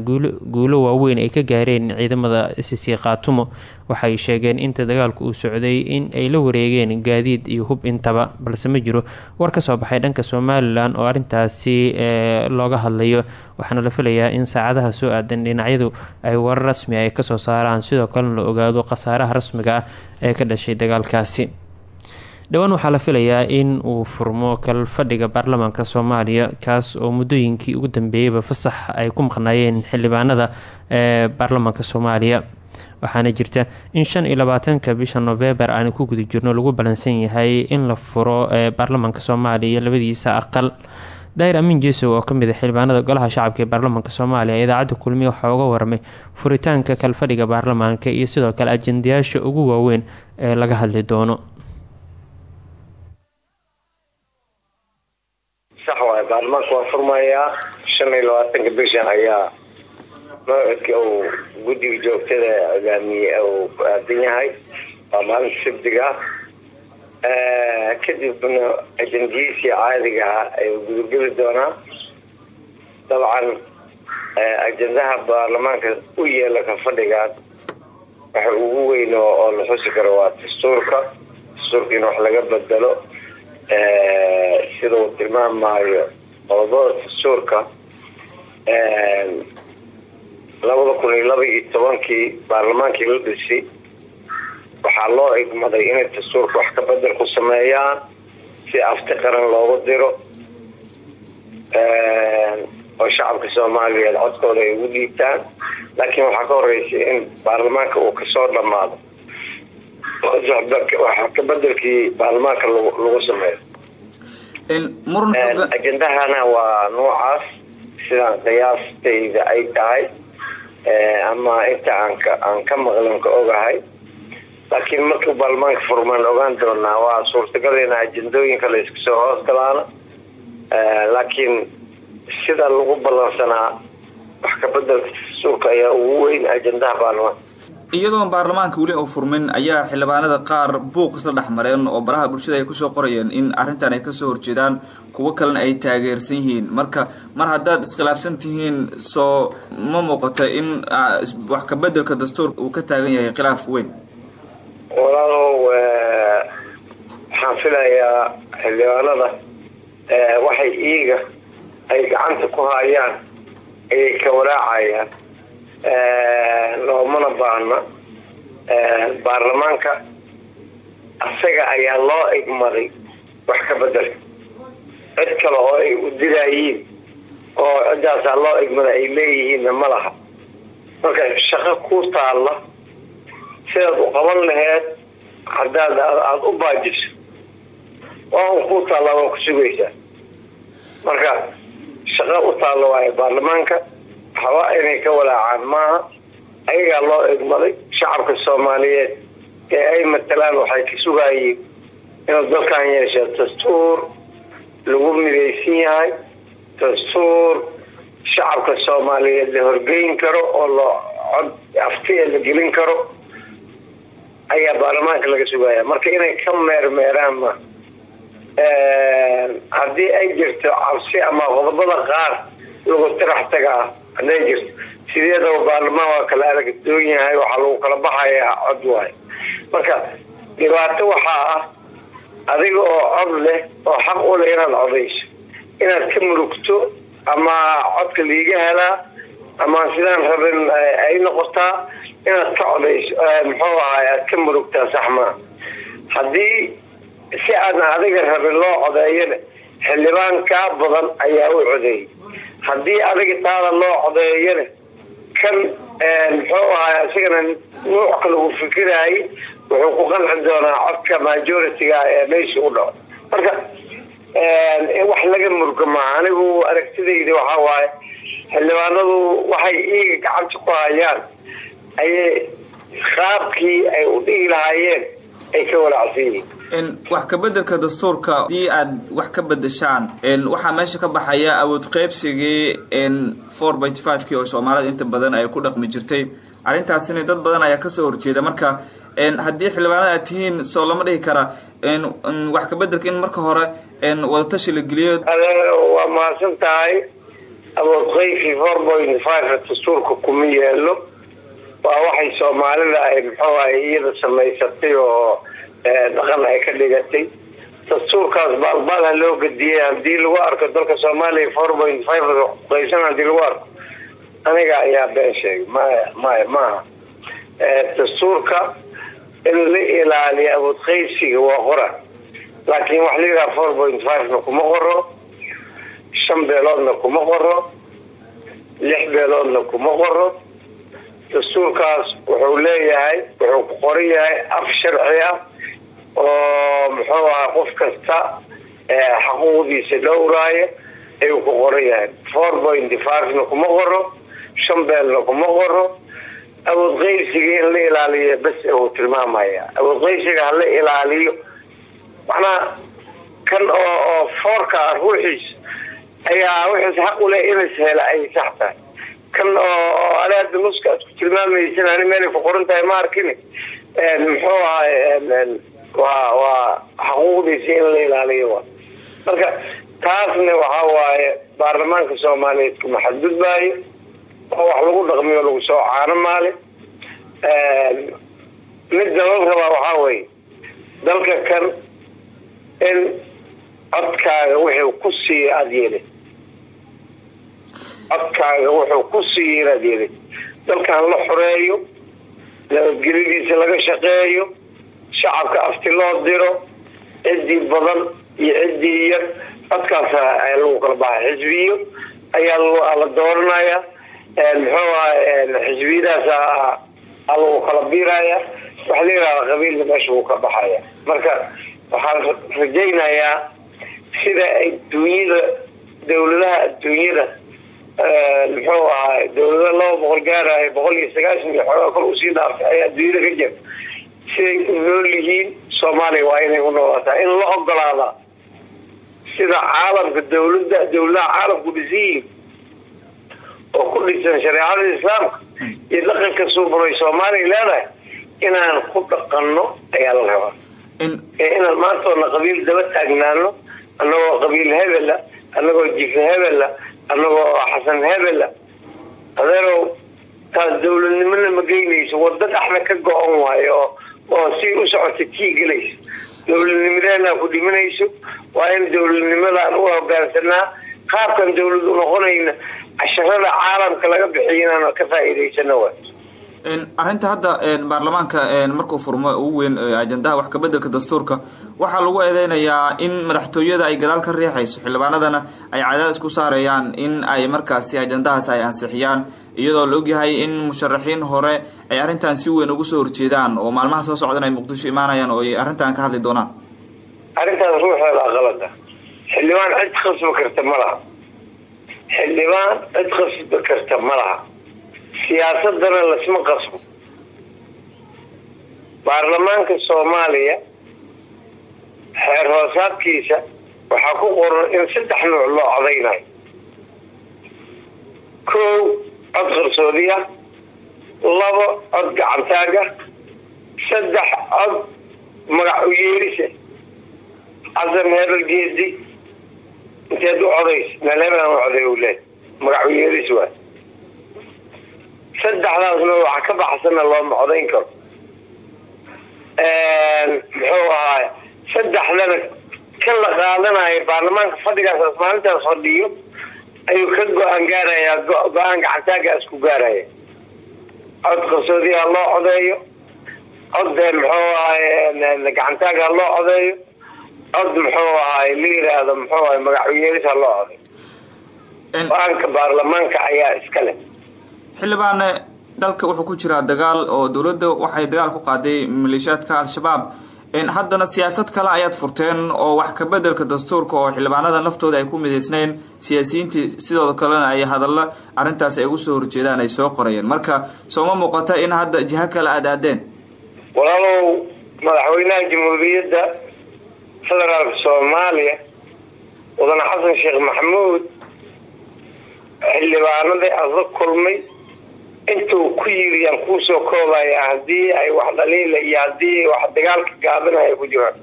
guulo waaweyn ay ka gaareen ciidamada sc khaatumo waxay sheegeen inta dagaalku uu socday in ay la wareegeen gaadiid iyo hub intaba balse ma jiro war ka soo baxay dhanka somalilan oo arintaasi looga hadlayo. Waxaana la filayaa in saacadaha soo aadan dhinacyadu ay warar rasmi ay ka soo saaraan. Sidoo kalena la ogaado khasaaraha rasmiga ah ee ka dhashay dagaalkaasi dhowaan waxaa la filayaa in uu furmo kalfadhiga baarlamaanka soomaaliya kaas oo muddooyinkii ugu dambeeyeyba fasax ay ku maqnaayeen xildhibaanada ee baarlamaanka soomaaliya. Waxaana jirta in shan iyo labaatanka bisha november aanu ku guda jirno lagu balansan yahay in la furo ee baarlamaanka soomaaliya labadiisa aqal. Daahir amiin jeesow oo ka mid a xildhibaanada golaha shacabka ee baarlamaanka soomaaliya idaacadda kulmiye waxaa uga waramay furitaanka kalfadhiga baarlamaanka iyo sidoo kale ajendayaasha ugu waaweyn ee laga hadli doono
sax waay baarlamaanka waa furmayaa shan iyo labaatanka bishan ayaa mawcidka uu guddiga joogtada hogaamiye uu ku aadan yahay. Waa maalinta sabdiga kadibna ajendihiisii caadigaha ayuu gudageli doonaa. Dabcan ajendaha baarlamaanka u yeela ka fadhigaan waxa ugu weyn oo la xusi karo waa dastuurka. Dastuurka in wax laga bedelo sida uu tilmaamaayo qodobada dastuurka labada kun iyo laba iyo tobankii baarlamaankii la dhisi waxaa loo igmaday inay dastuurka wax ka bedel ku sameeyaan si afti qaran loogu diro oo shacabka soomaaliyeed codkooda ay ugu dhiibtaan. Laakiin waxaa ka horeysay in baarlamaanka uu ka soo dhamaado bedelkii baarlamaanka lagu sameeyo. Ajendahana waa noocaas sidaan qiyaastayda ay tahay ama inta aan ka aan ka ogahay. Laakiin markii baarlamaanka furmaan ogaan doonaa waa suurtagal in ajendooyinka la iska soo hoos galaana. Laakiin sida lagu ballansanaa wax ka bedelka dastuurka ayaa ugu weyn ajendaha baarlamaanka
iyadoon baarlamaanka weli uu furmin ayaa xildhibaanada qaar buuq isla dhex mareen oo baraha bulshada ay ku soo qorayeen in arrintan ay ka soo horjeedaan kuwo kalena ay taageersan yihiin. Marka mar haddaad iskhilaafsan tihiin soo ma muuqato in wax ka bedelka dastuurka uu ka taagan yahay khilaaf weyn.
Walaalow waxaan filayaa xildhibaanada waxay iiga ay gacanta ku hayaan ayay ka walaacayaan loomana baahna. Baarlamaanka asaga ayaa loo igmaday wax ka bedelka cid kale oo ay u diraayiin oo ciddaasaa loo igmada ay leeyihiinna ma laha. Marka shaqo ku taalla sidaad u qaban laheed haddaad aada u baajiso waa ku taallaa waa ku sugaysaa. Marka shaqo u taalla waayo baarlamaanka waxba inay ka walaacaan. Maaha ayagaa loo egmaday shacabka soomaaliyeed ee ay matalaan waxay ka sugaayeen inuu dalkan yeesha dastuur lagu midaysan yahay dastuur shacabka soomaaliyeed la horgeyn karo oo la cod aftiya la gelin karo ayaa baarlamaanka laga sugaya marka inay ka meermeeraan ma haddii ay jirto cabsi ama qodobada qaar lagu tirax tagaa hadday jirto. Sideedaba baarlamaan waa kala aragdoon yahay waxaa lagu kala baxayaa cod waay marka dhibaato waxaa ah adiga oo cod leh oo xaq u leh inaad codayso. Inaad ka murugto ama codka liiga helaa ama sidaan rabin ay noqotaa inaad ka codayso muxuu ahaay aad ka murugtaa sax maa haddii si aadan adiga rabin loo codeeyana xildhibaan kaa badan ayaa u codeeyay haddii adiga taada loo codeeyana kan muxuu ahaay isagana nuuc kale uu fikiraayay wuxuu ku qanci doonaa codka majority-ga ee meesha u dhaco. Marka wax laga murga maaha anigu aragtidayda waxaa waaye xildhibaanadu waxay iiga gacanta ku hayaan ayay qaabkii ay u dhigi lahaayeen ay ka walaacsan
wax ka bedelka dastuurka haddii aad wax ka bedeshaan waxaa meesha ka baxaya awood qeybsigii four point five kii oo soomaalida inta badan ay ku dhaqmi jirtay. Arrintaasina dad badan ayaa ka soo horjeeda. Marka haddii xildhibaanada aad tihiin soo lama dhihi kara. Wax ka bedelka in marka hore wadatashi la geliyo.
Waa mahadsan tahay awood qeybkii dastuurka kuma waa waxay soomaalida ay muxuu ahay iyada samaysatay oo dhaqan ay ka dhigatay. Dastuurkaas baalbaal ha loo gediyay haddii lagu arko dalka soomaaliya four point five qaysan haddii lagu arko. Aniga ayaa been sheegay maya maya maaha dastuurka in la ilaaliyo awood qeybsiga waa qora laakiin wax la yidhaha four point five-na kuma qoro shan beeloodna kuma qoro lix beeloodna kuma qoro dastuurkaas wuxuu leeyahay wuxuu ku qoran yahay af sharci ah oo muxuu ahaa qof kasta xaquuqdiisa dhowraaya ayuu ku qoran yahay. Four point kuma qoro shan beelna kuma qoro. Awood qeybsiga in la ilaaliyo bes uu tilmaamaya. Awood qeybsiga hala ilaaliyo macnaha kan oo oo foorka ah ruuxiis ayaa wixiis xaq u leh inas hela ay sax kan oo hadda nuska aad ku tilmaamaysan ani meelay ku qoran tahay ma arkin muxuu ahay waa waa xaquuqdiisa in la ilaaliyo. Marka taasna waxaa waaye baarlamaanka soomaaliyeed kuma xadgudbaayo oo wax lagu dhaqmiyo lagu soo caano maale midda la rabaa waxaa weye dalka kan in codkaaga wuxuu ku siiya aada yeelin codkaaga wuxuu ku siiya inaad yeelin dalkan la xoreeyo nabadgelyadiisa laga shaqeeyo shacabka afti loo diro ciddii badan iyo ciddii yar codkaas lagu kala baxa xisbiyo ayaa la dooranaya muxuu ahay xisbiyadaas lagu kala biiraya waxa la yidhahda qabiilna meesha wuu ka baxaya marka waxaan rajaynayaa sida ay dunyada dawladaha adduunyada muxuu ahay dawlada laba boqol gaaraya boqol iyo sagaashan iyo xoogaa kor u sii dhaaftay ayaa adduunyada ka jira siday u nool yihiin soomaaliya waa inay u noolaataa. In la ogolaadaa sida caalamka dawlada dawladaha caalamku dhisan yihiin oo ku dhisan shareecada islaamka iyo dhaqanka suuburay soomaaliya leedahay inaan ku dhaqanno ayaa la rabaa. Ee inaan maantoona qabiil daba taagnaano annagoo qabiil hebela annagoo jife hebela annagoo xasan hebela adeerow taas dawladnimona ma geynayso. Waddo dhaxda ka go-on waayo oo oo si u socota tii gelaysa dawladnimadeenaa ku dhimanayso waa in dawladnimadaan u hogaansanaa qaabkan dawlad u noqonayna casharada caalamka laga bixiyo inaan ka faa'iidaysano waay.
Arrinta hadda baarlamaanka markuu furmo ugu weyn ajandaha wax kabedelka dastuurka waxaa lagu eedeynayaa in madaxtooyada ay gadaal ka riixayso xildhibaanadana ay cadaadis ku saarayaan in ay markaasi ajandahaas ay ansixiyaan iyadoo la ogyahay in musharaxiin hore ay arrintan si weyn ugu soo horjeedaan oo maalmaha soo socdan ay muqdisho imaanayaan oo ay arrintan ka hadli doonaan.
Arrintaas ruuxeeda qalada xildhibaan cid khasbi karta ma laha. Xildhibaan cid khasbi karta ma laha. Siyaasadana lasma qasbo. Baarlamaanka soomaaliya xeer hoosaadkiisa waxaa ku qoran in saddex nuuc loo codaynayo kow cod qarsoodiya labo cod gacantaaga saddex cod magac u yeerisa xasan hebel geedi inteed u codays meel hebelan u coday leed magac u yeeris waay. Saddexdaasna waxa ka baxsana looma codayn karo. Muxuu ahaay saddexdana kan la qaadanayo baarlamaanka fadhigaas maalintaas fadhiyo ayuu ka go'aan gaarayaa go'aan gacantaagaas ku gaaraya. Cod qarsoodiha loo codeeyo cod muxuu ahay gacantaaga loo codeeyo cod muxuu ahay la yiraahdo muxuu ahay magacuyeeris ha loo codeeyo. Go'aanka baarlamaanka ayaa iska leh.
Xildhibaane dalka wuxuu ku jiraa dagaal oo dowladda waxay dagaal ku qaaday maleeshiyaadka al-shabaab haddana siyaasad kale ayaad furteen oo wax kabedelka dastuurka oo xildhibaanada naftooda ay ku midaysnayn siyaasiyiintii sidoo kalena ay hadalla arrintaas ay ugu soo horjeedaan ay soo qorayeen. Marka sooma muuqata in hadda jiho kale aada aadeen
walaalow madaxweynaha jamhuuriyadda federaalka soomaaliya mudane xasan sheekh maxamuud xildhibaanadii asla kulmay intuu ku yiri yaan kuusoo koobaya haddii ay wax dhaliila iyo haddii wax dagaalka gaabinaya ku jiraan.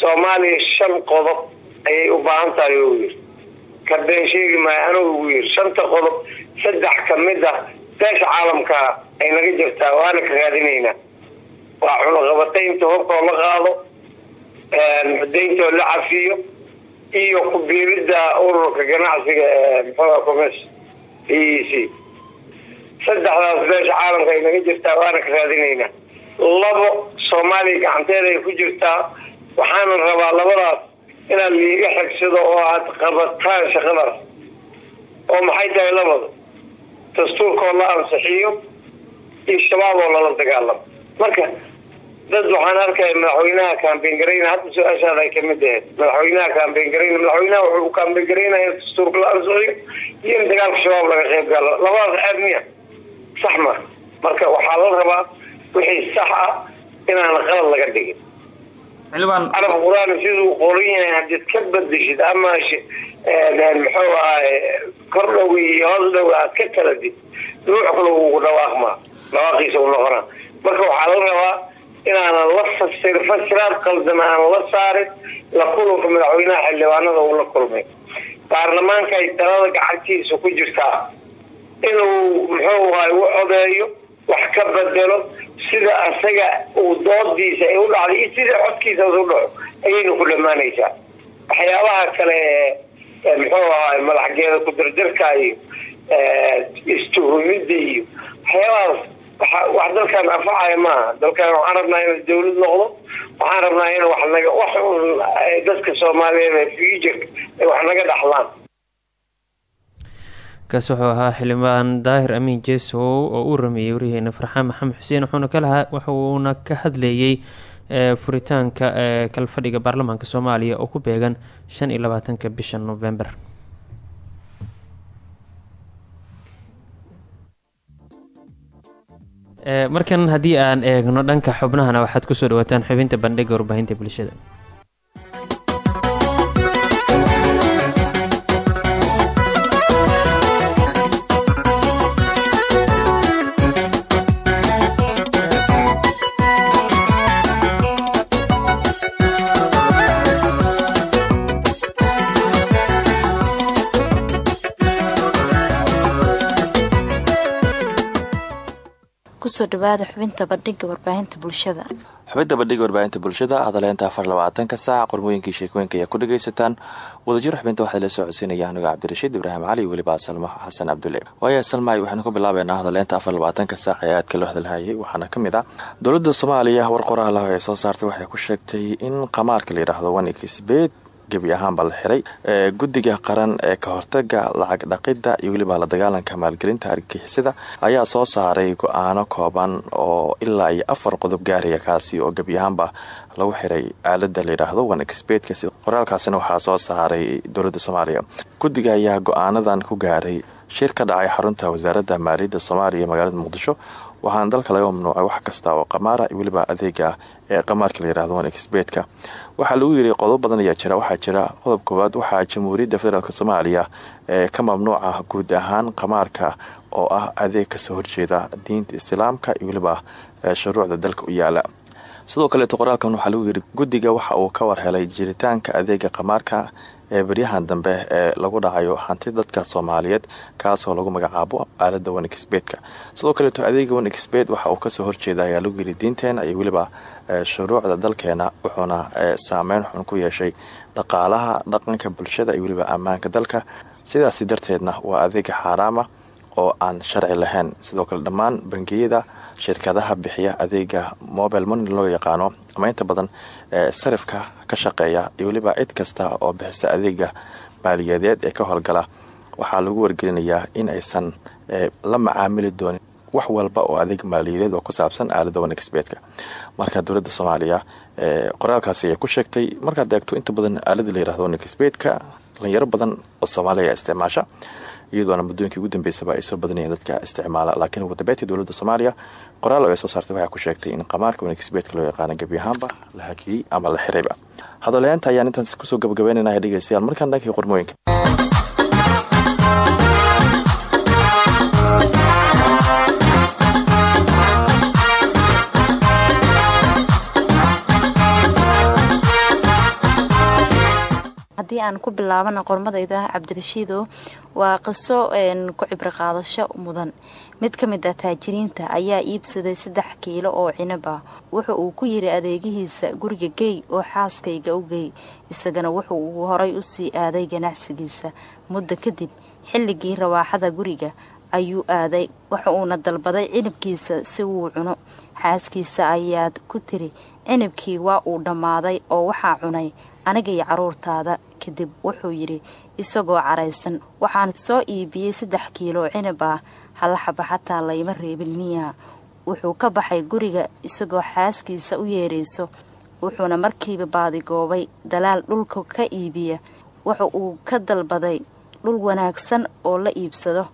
Soomaaliya shan qodob ayay u baahan tahay u yiri. Ka been sheegi maayo anugu ugu yiri. Shanta qodob saddex ka mid ah beesha caalamka ay naga jirtaa waana ka raadinaynaa waa cunaqabataynta hubkoo la qaado dayntoo la cafiyo iyo ku biiridda ururka ganacsiga muxuua comes e e c saddexdaas beesha caalamka ay naga jirtaa waana ka raadinaynaa labo soomaaliya gacanteeda ay ku jirtaa. Waxaana rabaa labadaas inaad liiga xigsado oo aad qabataan shaqadaas. Oo maxay tahay labada dastuurkoo la ansixiyo iyo shabaab oo lala dagaalamo. Marka dad waxaan arkaya madaxweynaha kambeyn garayna hadda su'aashaada ay ka mid ahayd. Madaxweynaha kambeyn garayna madaxweynaha wuxuu kambeyn garaynaya dastuurka la ansixiyo iyo in dagaalka shabaab laga qayb galo labadaas ceeb sax ma marka waxaa la rabaa wixii sax ah inaan qalad laga dhigin. Carab qur'aan siduu qoran yahay haddiid ka badishid ama muxuu ahay kor dhow iyo hoos dhow aad ka taladid nuuc kale ugu dhawaaqmaa dhawaaqiisa u noqonaa marka waxaa la rabaa inaanan la fasir fasiraad qaldan aan la saarin la kulanka madaxweynaha xildhibaanada uu la kulmay baarlamaanka ay talada gacantiisa ku jirtaa inuu muxuu ahay u codeeyo wax ka bedelo sida asaga uu doodiisa ay u dhacday iyo sida codkiisa u dhaco ayayna ku dhammaanaysaa. Waxyaabaha kale ee muxuu ahay madaxgeeda ku-darjarka iyo istuhumida iyo waxyaabahaas wax dalkan anfacaya maaha. Dalkan waxaan rabnaa inuu dawlad noqdo waxaan rabnaa in wax naga wax dadka soomaaliyeed ee future ay wax naga dhaxlaan
kaasi wuxuu ahaa xildhibaan daahir amiin jeesow oo uu rameeyey waryaheena farxaan maxamed xuseen wuxuuna ka hadleeyey furitaanka kalfadhiga baarlamaanka soomaaliya oo ku beegan shan iyo labaatanka bisha november. Markan haddii aan eegno dhanka xubnahana waxaad ku soo dhawaataan xubinta bandhiga warbaahinta bulshada
ku soo dhawaada xubinta bandhiga warbaahinta bulshada.
Xubinta bandhiga warbaahinta bulshada hadaleynta afar labaatanka saaca qormooyinkii sheekooyinka ayaa ku dhagaysataan. Wadajir xubinta waxaa la soo codsiinaya anigo cabdirashiid ibraahim cali weliba salmo xasan cabdulle waaya salmaay waxaanu ku bilaabeynaa hadaleynta afar labaatanka saac ee aadka loo hadalhayay waxaana ka mid ah. Dowladda soomaaliya war qoraal ah ee soo saartay waxay ku sheegtay in qamaarka la yidhaahdo wanikisbeed gebi ahaanba la xiray. Guddiga qaran ee ka hortaga lacag dhaqidda iyo weliba la dagaalanka maalgelinta argagixisada ayaa soo saaray go'aano kooban oo ilaa iyo afar qodob gaaraya kaasi oo gebi ahaanba lagu xiray aalada layidhaahdo wanexbedka qoraalkaasina waxaa soo saaray dowladda soomaaliya. Guddiga ayaa go'aanadan ku gaaray shir ka dhacay xarunta wasaaradda maaliyadda soomaaliya magaalada muqdisho waxaana dalka laga mamnuucay wax kasta oo qamaara iyo weliba adeega ee qamaarka layidhahdo wanexbedka waxaa lagu yiri qodob badan ayaa jira waxaa jira qodob koowaad waxaa jamhuuriyadda federaalk soomaaliya ee ka mamnuuca guud ahaan qamaarka oo ah adeeg ka soo horjeeda diinta islaamka iyo weliba shuruucda dalka u yaalla sidoo kaleeto qoraalkan waxaa lagu yiri guddiga waxa uu ka warhelay jiritaanka adeega qamaarka ee baryahan dambe ee lagu dhacayo hanti dadka soomaaliyeed kaasoo lagu magacaabo aalada wanexbedka sidoo kaleeto adeega wanexbed waxa uu ka soo horjeeda ayaa lagu yiri diinteena iyo weliba shuruucda dalkeena wuxuuna saameyn xun ku yeeshay dhaqaalaha dhaqanka bulshada iyo weliba ammaanka dalka. Sidaasi darteedna waa adeega xaaraama oo aan sharci lahayn. Sidoo kale dhammaan bangiyada shirkadaha bixiya adeega mobile money loo yaqaano ama inta badan sarifka ka shaqeeya iyo weliba cid kasta oo bixisa adeega maaliyadeed ee ka howlgala waxaa lagu wargelinayaa in aysan la macaamili doonin wax walba oo adeeg maaliyadeed oo ku saabsan aalada wanexbedka marka dowladda soomaaliya qoraalkaasi ayay ku sheegtay markaad eegto inta badan aalada layirahdo wanexbedka dhalinyaro badan oo soomaaliya isticmaasha iyadoona muddooyinkii ugu dambeysaba ay soo badanayeen dadka isticmaala. Laakiin ugu dambeyntii dowladda soomaaliya qoraal oo ay soo saartay waxaa ku sheegtay in qamaarka wanexbedka loo yaqaano gebi ahaanba la hakiyey ama la xirayba hadaleynta ayaan intaas ku soo gabagabeynayna dhegeystayaal. Markaan dhankii qormooyinka
haddii aan ku bilaabana qormadayda cabdirashiidow waa qiso ku cibro qaadasho mudan. Mid ka mid ah taajiriinta ayaa iibsaday saddex kiilo oo cinab ah wuxa uu ku yiri adeegihiisa guriga gey oo xaaskayga u gey. Isagana wuxu uu horay u sii aaday ganacsigiisa. Muddo kadib xilligii rawaaxada guriga ayuu aaday. Waxa dalbaday cinibkiisa si uu cuno. Xaaskiisa ayaad ku tiri cinibkii waa uu dhammaaday oo waxaa cunay aniga iyo carruurtaada kadib wuxuu yidhi isagoo caraysan waxaan soo iibiyey saddex kiilo cinib ah. Halla xaba xataa layma reebin miya. Wuxuu ka baxay guriga isagoo xaaskiisa u yeerayso. Wuxuuna markiiba baadigoobay dalaal dhulka ka iibiya. Waxa uu ka dalbaday dhul wanaagsan oo la iibsado.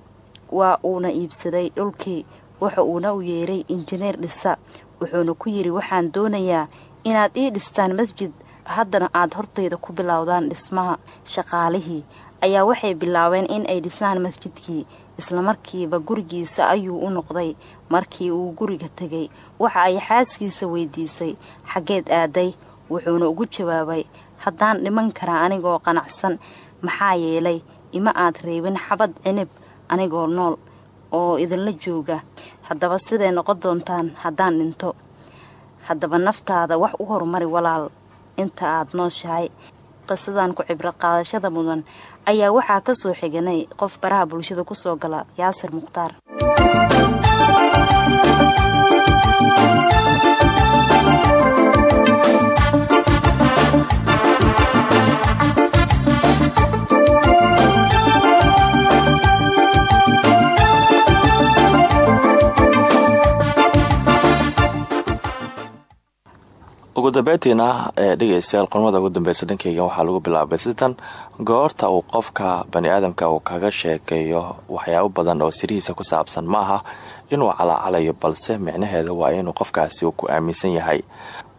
Waa uuna iibsaday dhulkii. Waxa uuna u yeeray injineer dhisa. Wuxuuna ku yidhi waxaan doonayaa inaad ii dhistaan masjid haddana aad hortayda ku bilowdaan dhismaha shaqaalihii ayaa waxay bilaabeen in ay dhisaan masjidkii islamarkiiba gurigiisa ayuu u noqday. Markii uu guriga tegay waxa ay xaaskiisa weydiisay xaggeed aaday wuxuuna ugu jawaabay haddaan dhiman karaa anigoo qanacsan maxaa yeelay ima aad reebin xabad cinib anigoo nool oo idinla jooga. Haddaba siday noqon doontaan haddaan dhinto. Haddaba naftaada wax u horumari walaal inta aad nooshahay. Qisadan ku cibro qaadashada mudan. Ayaa waxaa ka soo xiganay qof baraha bulshada ku soo gala yaasir mukhtaar
ugu dambeyntiina ee dhegeystayaal qormada ugu dambeysa dhankeyga waxaa lagu bilaabay sitan goorta uu qofka bani aadamka uu kaga sheekeeyo waxyaabo badan oo sirihiisa ku saabsan maaha inuu calaacalayo balse micnaheeda waa inuu qofkaasi ku aaminsan yahay.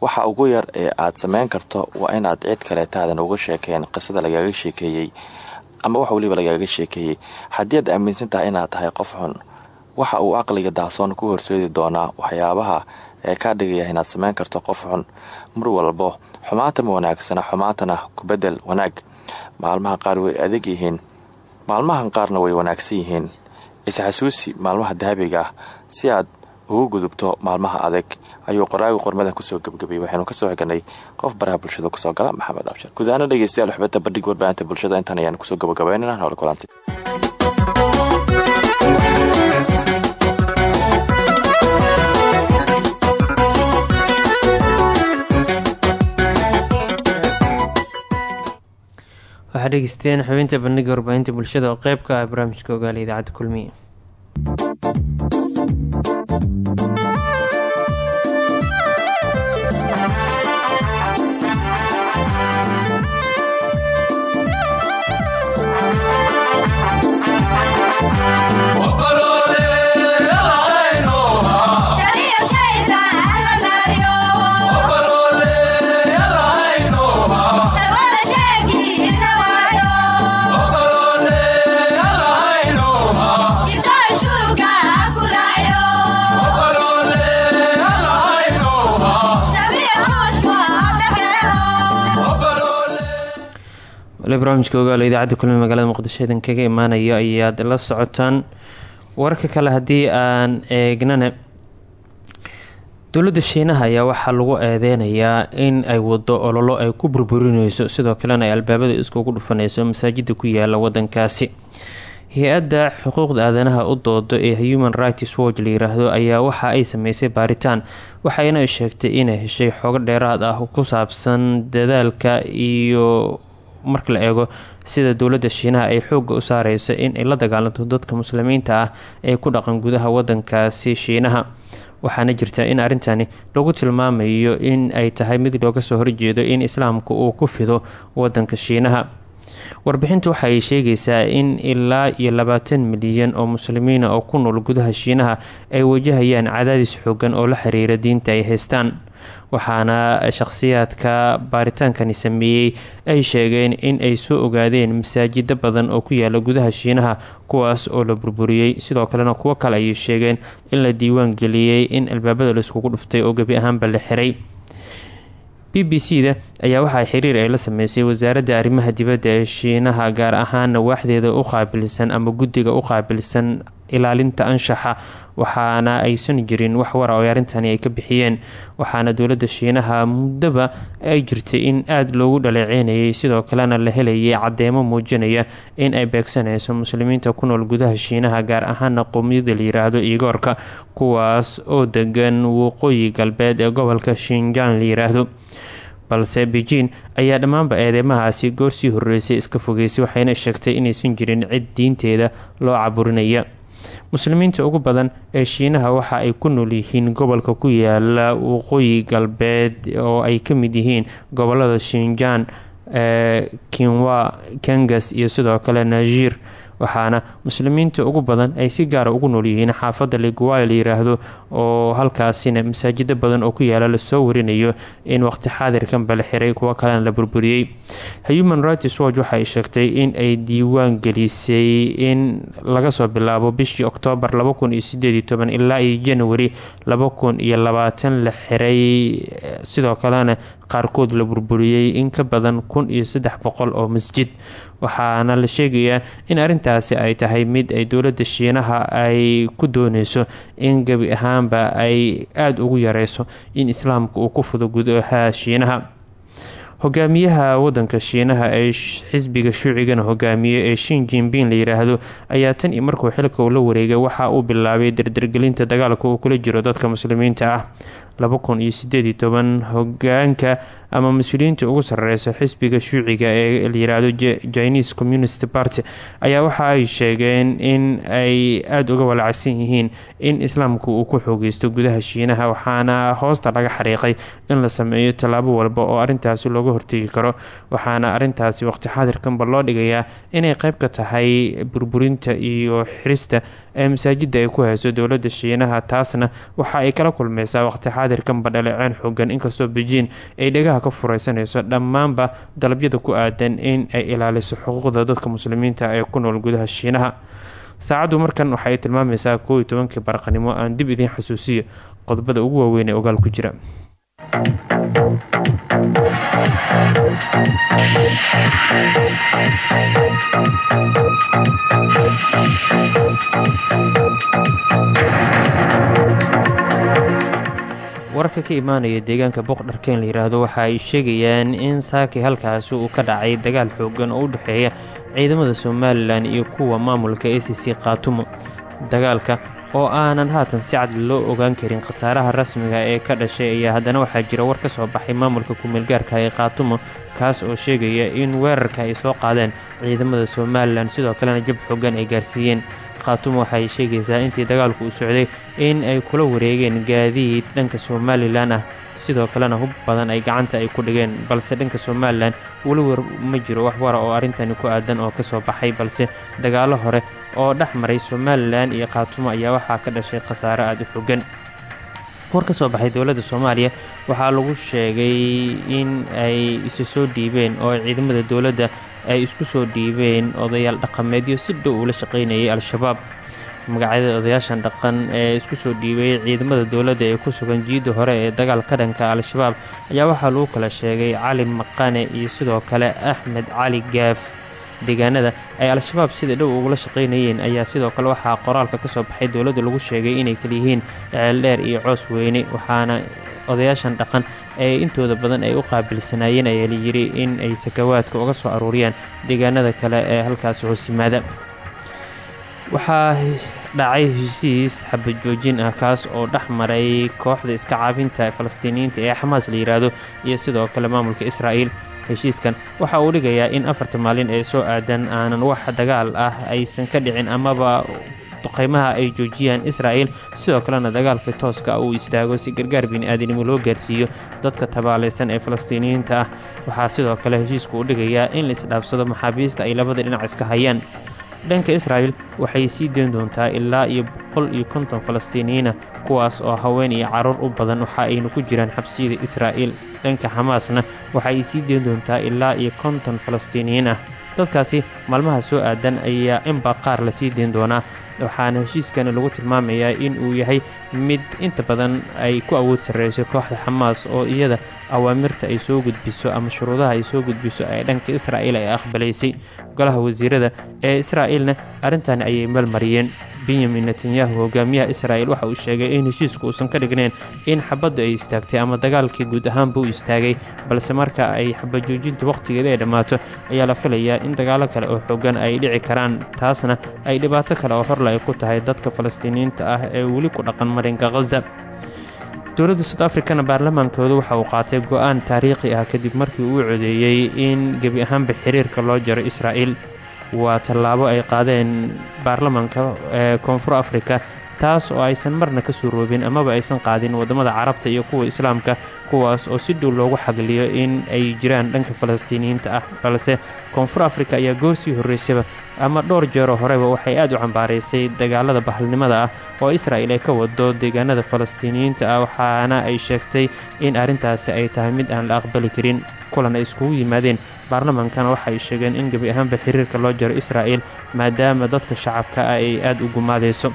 Waxa ugu yar ee aad sameyn karto waa inaad cid kaleetaadan uga sheekeen qisada lagaaga sheekeeyey ama wax weliba lagaaga sheekeeyey. Haddii aad aaminsan tahay inaad tahay qof xun waxa uu aqliga daasoon ku horseedi doonaa waxyaabaha ee kaa dhigaya inaad samayn karto qof xun mar walbo. Xumaanta ma wanaagsana xumaantana ku bedel wanaag. Maalmaha qaar way adag yihiin maalmahan qaarna way wanaagsan yihiin. Isxasuusi maalmaha dahabiga ah si aad ugu gudubto maalmaha adag. Ayuu qoraaga qormadan ku soo gebgabayay waxaynu ka soo xiganay qof baraha bulshada ku soo gala maxamed abshir gudahaana dhegeystayaal xubinta bandhig warbaahinta bulshada intan ayaan ku soo gabagabaynana nool kulanti
waxaa dhegeysteen xubinta bandhiga warbaahinta bulshada oo qeyb ka ah barnaamijka ogaala idaacadda kulmiye wali barnaamijka ogaala idaacadda kulmiye magaalada muqdisho idan kaga imaanayo ayaad la socotaan. Wararka kale haddii aan eegnana dowladda shiinaha ayaa waxaa lagu eedeynayaa in ay wado ololo ay ku burburineyso sidoo kalena ay albaabada iskugu dhufaneyso masaajida ku yaalla wadankaasi hay'adda xuquuqda aadanaha u doodo ee human rights watch la yiraahdo ayaa waxa ay sameysay baaritaan waxayna sheegtay inay heshay xogo dheeraad ah ku saabsan dadaalka iyo marka la eego sida dowladda shiinaha ay xooga u saareyso in ay la dagaalanto dadka muslimiinta ah ee ku dhaqan gudaha wadankaasi shiinaha. Waxaana jirta in arrintani lagu tilmaamayo in ay tahay mid looga soo horjeedo in islaamku uu ku fido wadanka shiinaha. Warbixintu waxa ay sheegaysaa in ilaa iyo labaatan milyan oo muslimiina oo ku nool gudaha shiinaha ay wajahayaan cadaadis xoogan oo la xiriira diinta ay haystaan waxaana shaqhsiyaadka baaritaankani sameeyey ay sheegeen in ay soo ogaadeen masaajido badan oo ku yaalla gudaha shiinaha kuwaas oo la burburiyey. Sidoo kalena kuwo kale ayay sheegeen in la diiwaan geliyey in albaabada laiskugu dhuftay oo gebi ahaanba la xiray. B b c da ayaa waxaa xiriir ay la sameysay wasaaradda arrimaha dibadda ee shiinaha gaar ahaana waaxdeeda u qaabilsan ama guddiga u qaabilsan ilaalinta anshaxa waxaana aysan jirin wax wara oo arrintani ay ka bixiyeen. Waxaana dowladda shiinaha muddoba ay jirtay in aada loogu dhaleeceynayay sidoo kalena la helayay caddeemo muujinaya in ay beegsanayso muslimiinta ku nool gudaha shiinaha gaar ahaana qowmiyada la yiraahdo igoorka kuwaas oo degan waqooyi galbeed ee gobolka shinjaan la yiraahdo. Balse beijing ayaa dhammaanba eedeymahaasi goor sii horreysay iska fogeysay waxayna sheegtay inaysan jirin cid diinteeda loo caburinaya muslimiinta ugu badan ee shiinaha waxa ay ku nool yihiin gobolka ku yaalla waqooyi galbeed oo ay ka mid yihiin gobollada shinjaan ee kinwa kangas iyo sidoo kale najiir waxaana muslimiinta ugu badan ay si gaara ugu nool yihiin xaafadda liguway la yiraahdo oo halkaasina masaajido badan oo ku yaalla la soo warinayo in waqti xaadirkanba la xiray kuwo kalena la burburiyey. Human rights watch waxaay sheegtay in ay diiwaan gelisay in laga soo bilaabo bishii oktoobar ilaa iyo januari la xiray. Sidoo kalena qaarkood la burburiyey in ka badan kun iyo saddex boqol oo masjid waxaana la sheegayaa in arrintaasi ay tahay mid ay dowladda shiinaha ay ku dooneyso in gebi ahaanba ay aada ugu yareyso in islaamka uu ku fudo gudaha shiinaha. Hogaamiyaha wadanka shiinaha ee xisbiga shuucigana hogaamiye ee shin jinbin la yiraahdo ayaa tan iyo markuu xilka ula wareegay waxa uu bilaabay dardargelinta dagaalka uu kula jiro dadka muslimiinta ah. Hogaanka ama mas'uuliyiinta ugu sareysa xisbiga shuuciga ee layiraahdo chinese communist party ayaa waxa ay sheegeen in ay aada uga walacsan yihiin in islaamku uu ku xoogeysto gudaha shiinaha waxaana hoosta laga xariiqay in la sameeyo tallaabo walba oo arintaasi looga hortegi karo. Waxaana arintaasi waqti xaadirkanba loo dhigayaa inay qeyb ka tahay burburinta iyo xirista ee masaajida ay ku hayso dowladda shiinaha taasna waxa ay kala kulmeysaa waqti xaadirkanba dhaleceen xoogan inkastoo bejiin ay dhegaha ka fureysanayso dhammaanba dalabyada ku aadan in ay ilaaliso xuquuqda dadka muslimiinta ee ku nool gudaha shiinaha. Saacaddu markan waxaay tilmaamaysaa koo iyo tobankii baraqanimo aan dib idiin xasuusiyo qodobada ugu waaweyn ee ogaal ku jira wararka ka imaanaya deegaanka boqdharkeen la yiraahdo waxa ay sheegayaan in saaki halkaasi uu ka dhacay dagaal xoogan oo u dhexeeya ciidamada somalilan iyo kuwa maamulka a c c kaatumo dagaalka oo aanan haatan si cad loo ogaan karin khasaaraha rasmiga ee ka dhashay ayaa haddana waxaa jira war ka soo baxay maamulka kumeelgaarka ee kaatumo kaas oo sheegaya in weerarka ay soo qaadeen ciidamada somalilan sidoo kalena jab xoogan ay gaarsiiyeen khaatumo waxay sheegaysaa intii dagaalku u socday in ay kula wareegeen gaadiid dhanka somalilan ah. Sidoo kalena hub badan ay gacanta ay ku dhigeen balse dhanka somalilan weliwar ma jiro wax wara oo arrintani ku aadan oo ka soo baxay balse dagaallo hore oo dhex maray somalilan iyo khaatumo ayaa waxaa ka dhashay khasaare aada u xogan war ka soo baxay dowladda soomaaliya waxaa lagu sheegay in ay isu soo dhiibeen oo ciidamada dowladda ay isku soo dhiibeen odayaal dhaqameedyo si dhow ula shaqaynayay al-shabaab. Magacyada odayaashan dhaqan ee isku soo dhiibay ciidamada dowladda ee ku sugan jiidda hore ee dagaal ka dhanka al-shabaab ayaa waxaa lagu kala sheegay cali maqane iyo sidoo kale axmed cali gaaf. Deegaanada ay al-shabaab sida dhow ugula shaqaynayeen ayaa sidoo kale waxaa qoraalka ka soo baxay dowladda lagu sheegay inay kaliyihiin ceeldheer iyo coos weyne waxaana odayaashan dhaqan ee intooda badan ay u qaabilsanaayeen ayaa layidhi in ay sakawaadka uga soo aruuriyaan deegaanada kale ee halkaasi hoos yimaada waxaa dhacay heshiis xabad joojin ah kaas oo dhex maray kooxda iska caabinta falastiiniyiinta ee xamaas la yidhaahdo iyo sidoo kale maamulka israa'iil. Heshiiskan waxa uu dhigayaa in afarta maalin ee soo aadan aanan wax dagaal ah aysan ka dhicin amaba duqaymaha ay joojiyaan israa'il sidoo kalena dagaalka tooska uu istaago si gargaar bini'aadanimo loo gaarsiiyo dadka tabaalaysan ee falastiiniyiinta ah. Waxaa sidoo kale heshiisku u dhigayaa in la isdhaafsado maxaabiista ay labada dhinac iska hayaan. Dhanka israa'il waxay sii dayn doontaa ilaa iyo boqol iyo konton falastiiniyiina kuwaas oo haween iyo carruur u badan waxa aynu ku jiraan xabsiyada israa'iil. Dhanka xamaasna waxay sii dayn doontaa ilaa iyo konton falastiiniyiin ah dadkaasi maalmaha soo aadan ayaa inba qaar la sii dayn doonaa waxaana heshiiskani lagu tilmaamayaa in uu yahay mid inta badan ay ku awood sarreyso kooxda xamaas oo iyada awaamirta ay soo gudbiso ama shuruudaha ay soo gudbiso ee dhanka israa'iil ay aqbalaysay. Golaha wasiirada ee israa'iilna arrintani ayay meel mariyeen benyamin netanyahu hogaamiyaha israa'il waxa uu sheegay in heshiisku uusan ka dhignayn in xabaddu ay istaagtay ama dagaalkii guud ahaanba u istaagay balse marka ay xabajoojinta wakhtigeeda ay dhammaato ayaa la filayaa in dagaalo kale oo xoogan ay dhici karaan taasna ay dhibaato kale oo horle ay ku tahay dadka falastiiniyiinta ah ee weli ku dhaqan marinka khaza dowladda south africana baarlamaankooda waxa uu qaatay go'aan taariikhi ah kadib markii uu codeeyey in gebi ahaanba xiriirka loo jaro israa'iil waa tallaabo ay qaadeen baarlamaanka ee koonfur afrika taas oo aysan marna ka suuroobin amaba aysan qaadin waddamada carabta iyo kuwa islaamka kuwaas oo si dhow loogu xagliyo in ay jiraan dhanka falastiiniyiinta ah. Balse koonfur afrika ayaa goosii horraysaba ama dhowr jeeroo horeba waxay aad u cambaaraysay dagaalada bahalnimada ah oo israa'il ay ka wado deegaanada falastiiniyiinta ah waxaana ay sheegtay in arrintaasi ay tahay mid aan la aqbali karin kulan ay iskugu yimaadeen baarlamaankana waxa ay sheegeen in gebi ahaanba xiriirka loo jaro israa'il maadaama dadka shacabka ah ay aad u gumaadayso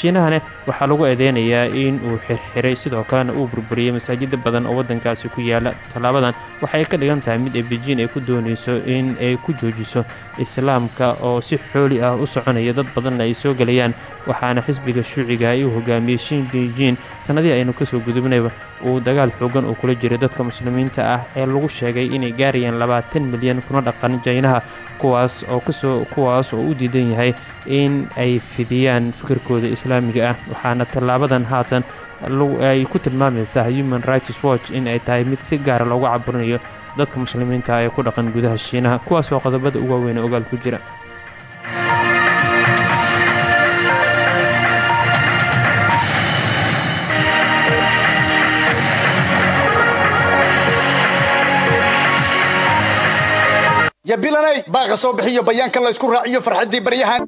shiinahane waxaa lagu eedeynayaa in uu xirxiray sidoo kalena uu burburiyey masaajida badan oo waddankaasi ku yaalla. Tallaabadan waxay ka dhigan tahay mid ay bejiin ay ku doonayso in ay ku joojiso islaamka oo si xooli ah u soconaya dad badanna ay soo gelayaan. Waxaana xisbiga shuuciga uu hogaamiyey shin beijin sannadihii aynu ka soo gudubnayba uu dagaal xoogan uu kula jiray dadka muslimiinta ah ee lagu sheegay inay gaarayaan labaatan milyan kuna dhaqan jaynaha kuwaas oo ka soo kuwaas oo u diidan yahay in ay fidiyaan fikirkooda islaamiga ah. Waxaana tallaabadan haatan ay ku tilmaamaysaa human rights watch in ay tahay mid si gaara loogu caburinayo dadka muslimiinta ah ee ku dhaqan gudaha shiinaha kuwaas oo qodobada ugu waaweyn ogaal ku jira.
Yabilanay baaqa soo bixiyo bayaanka la ysku raaciyo farxaddii baryahan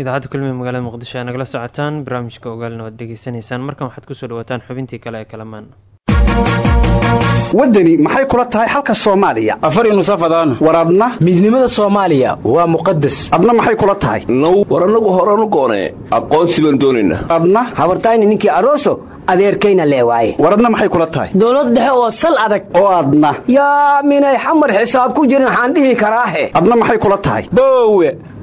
idaacadda kulmiga magaalada muqdisho aa nagala socotaan barnaamijka ogaalna waad degeysanaysaan markan waxaad ku soo dhawaataan xubintii kale ee kalamaan. Waddani maxay kula tahay xalka soomaaliya?
Afar nusafadaan
war adna?
Midnimada soomaaliya waa muqadas
adna maxay kula tahay?
Now war annagu horanu goonee aqoonsi baan doonaynaa
adna?
Habartayni ninkii aroso adeerkayna lee waaye
war adna maxay kula tahay?
Dowlad dhexe oo sal adag.
Oo adna.
Yaa minay xamar xisaab ku jirin waxaan dhihi karaahe
adna maxay kula tahay?
Boowe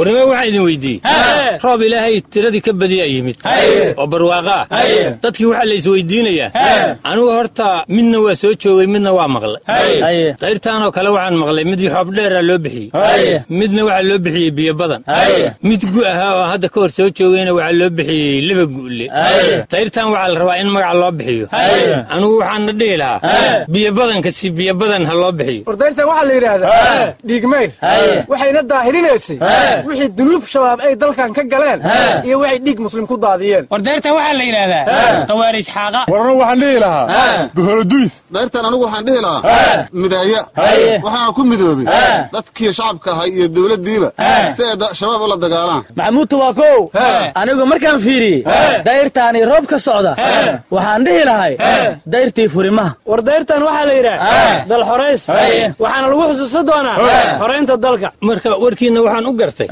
warnimo waxaa idin weyddiiyey roob ilaahay tiradii ka badiyaa yimid. Oo barwaaqa. Ah dadkii waxaa la isweyddiinayaa anigu horta midna waa soo joogay midna waa maqlay. Dayrtaanoo kale waxaan maqlay midii xoobdheeraa loo bixiyey. Midna waxaa loo bixiyey biyo badan. Mid gu ahaa oo hadda ka hor soo joogayna waxaa loo bixiyey leba gu'le dayrtaan waxaa la rabaa in magac loo bixiyo. Anigu waxaana dhihi lahaa biyo badanka si biyo badan ha loo bixiyo.
War dayrtan waxaa la yidhaahdaa dhiigmayr waxayna daahirinaysay wixii dunuub shabaab ay dalkan ka galeen iyo waxay dhiig muslim ku daadiyeen.
War dayrtan waxaa la yidhaahdaa khawaarij xaaqa
war anugu waxaan dhihi lahaa boholoduys dayrtan anigu waxaan dhihi lahaa midaaya. Waxaana ku midoobay dadkii shacabka ahay iyo dowladdiiba si ay shabaab ula dagaalaan.
Maxamuud tubaakow anigu markaan fiiriyey dayrtaani roob ka socda waxaan dhihi lahay dayrtii furimaha.
War dayrtan waxaa la yidhaah dal xorays waxaana lagu xusuusan doonaa xoraynta dalka.
Marka warkiinna waxaan u gartay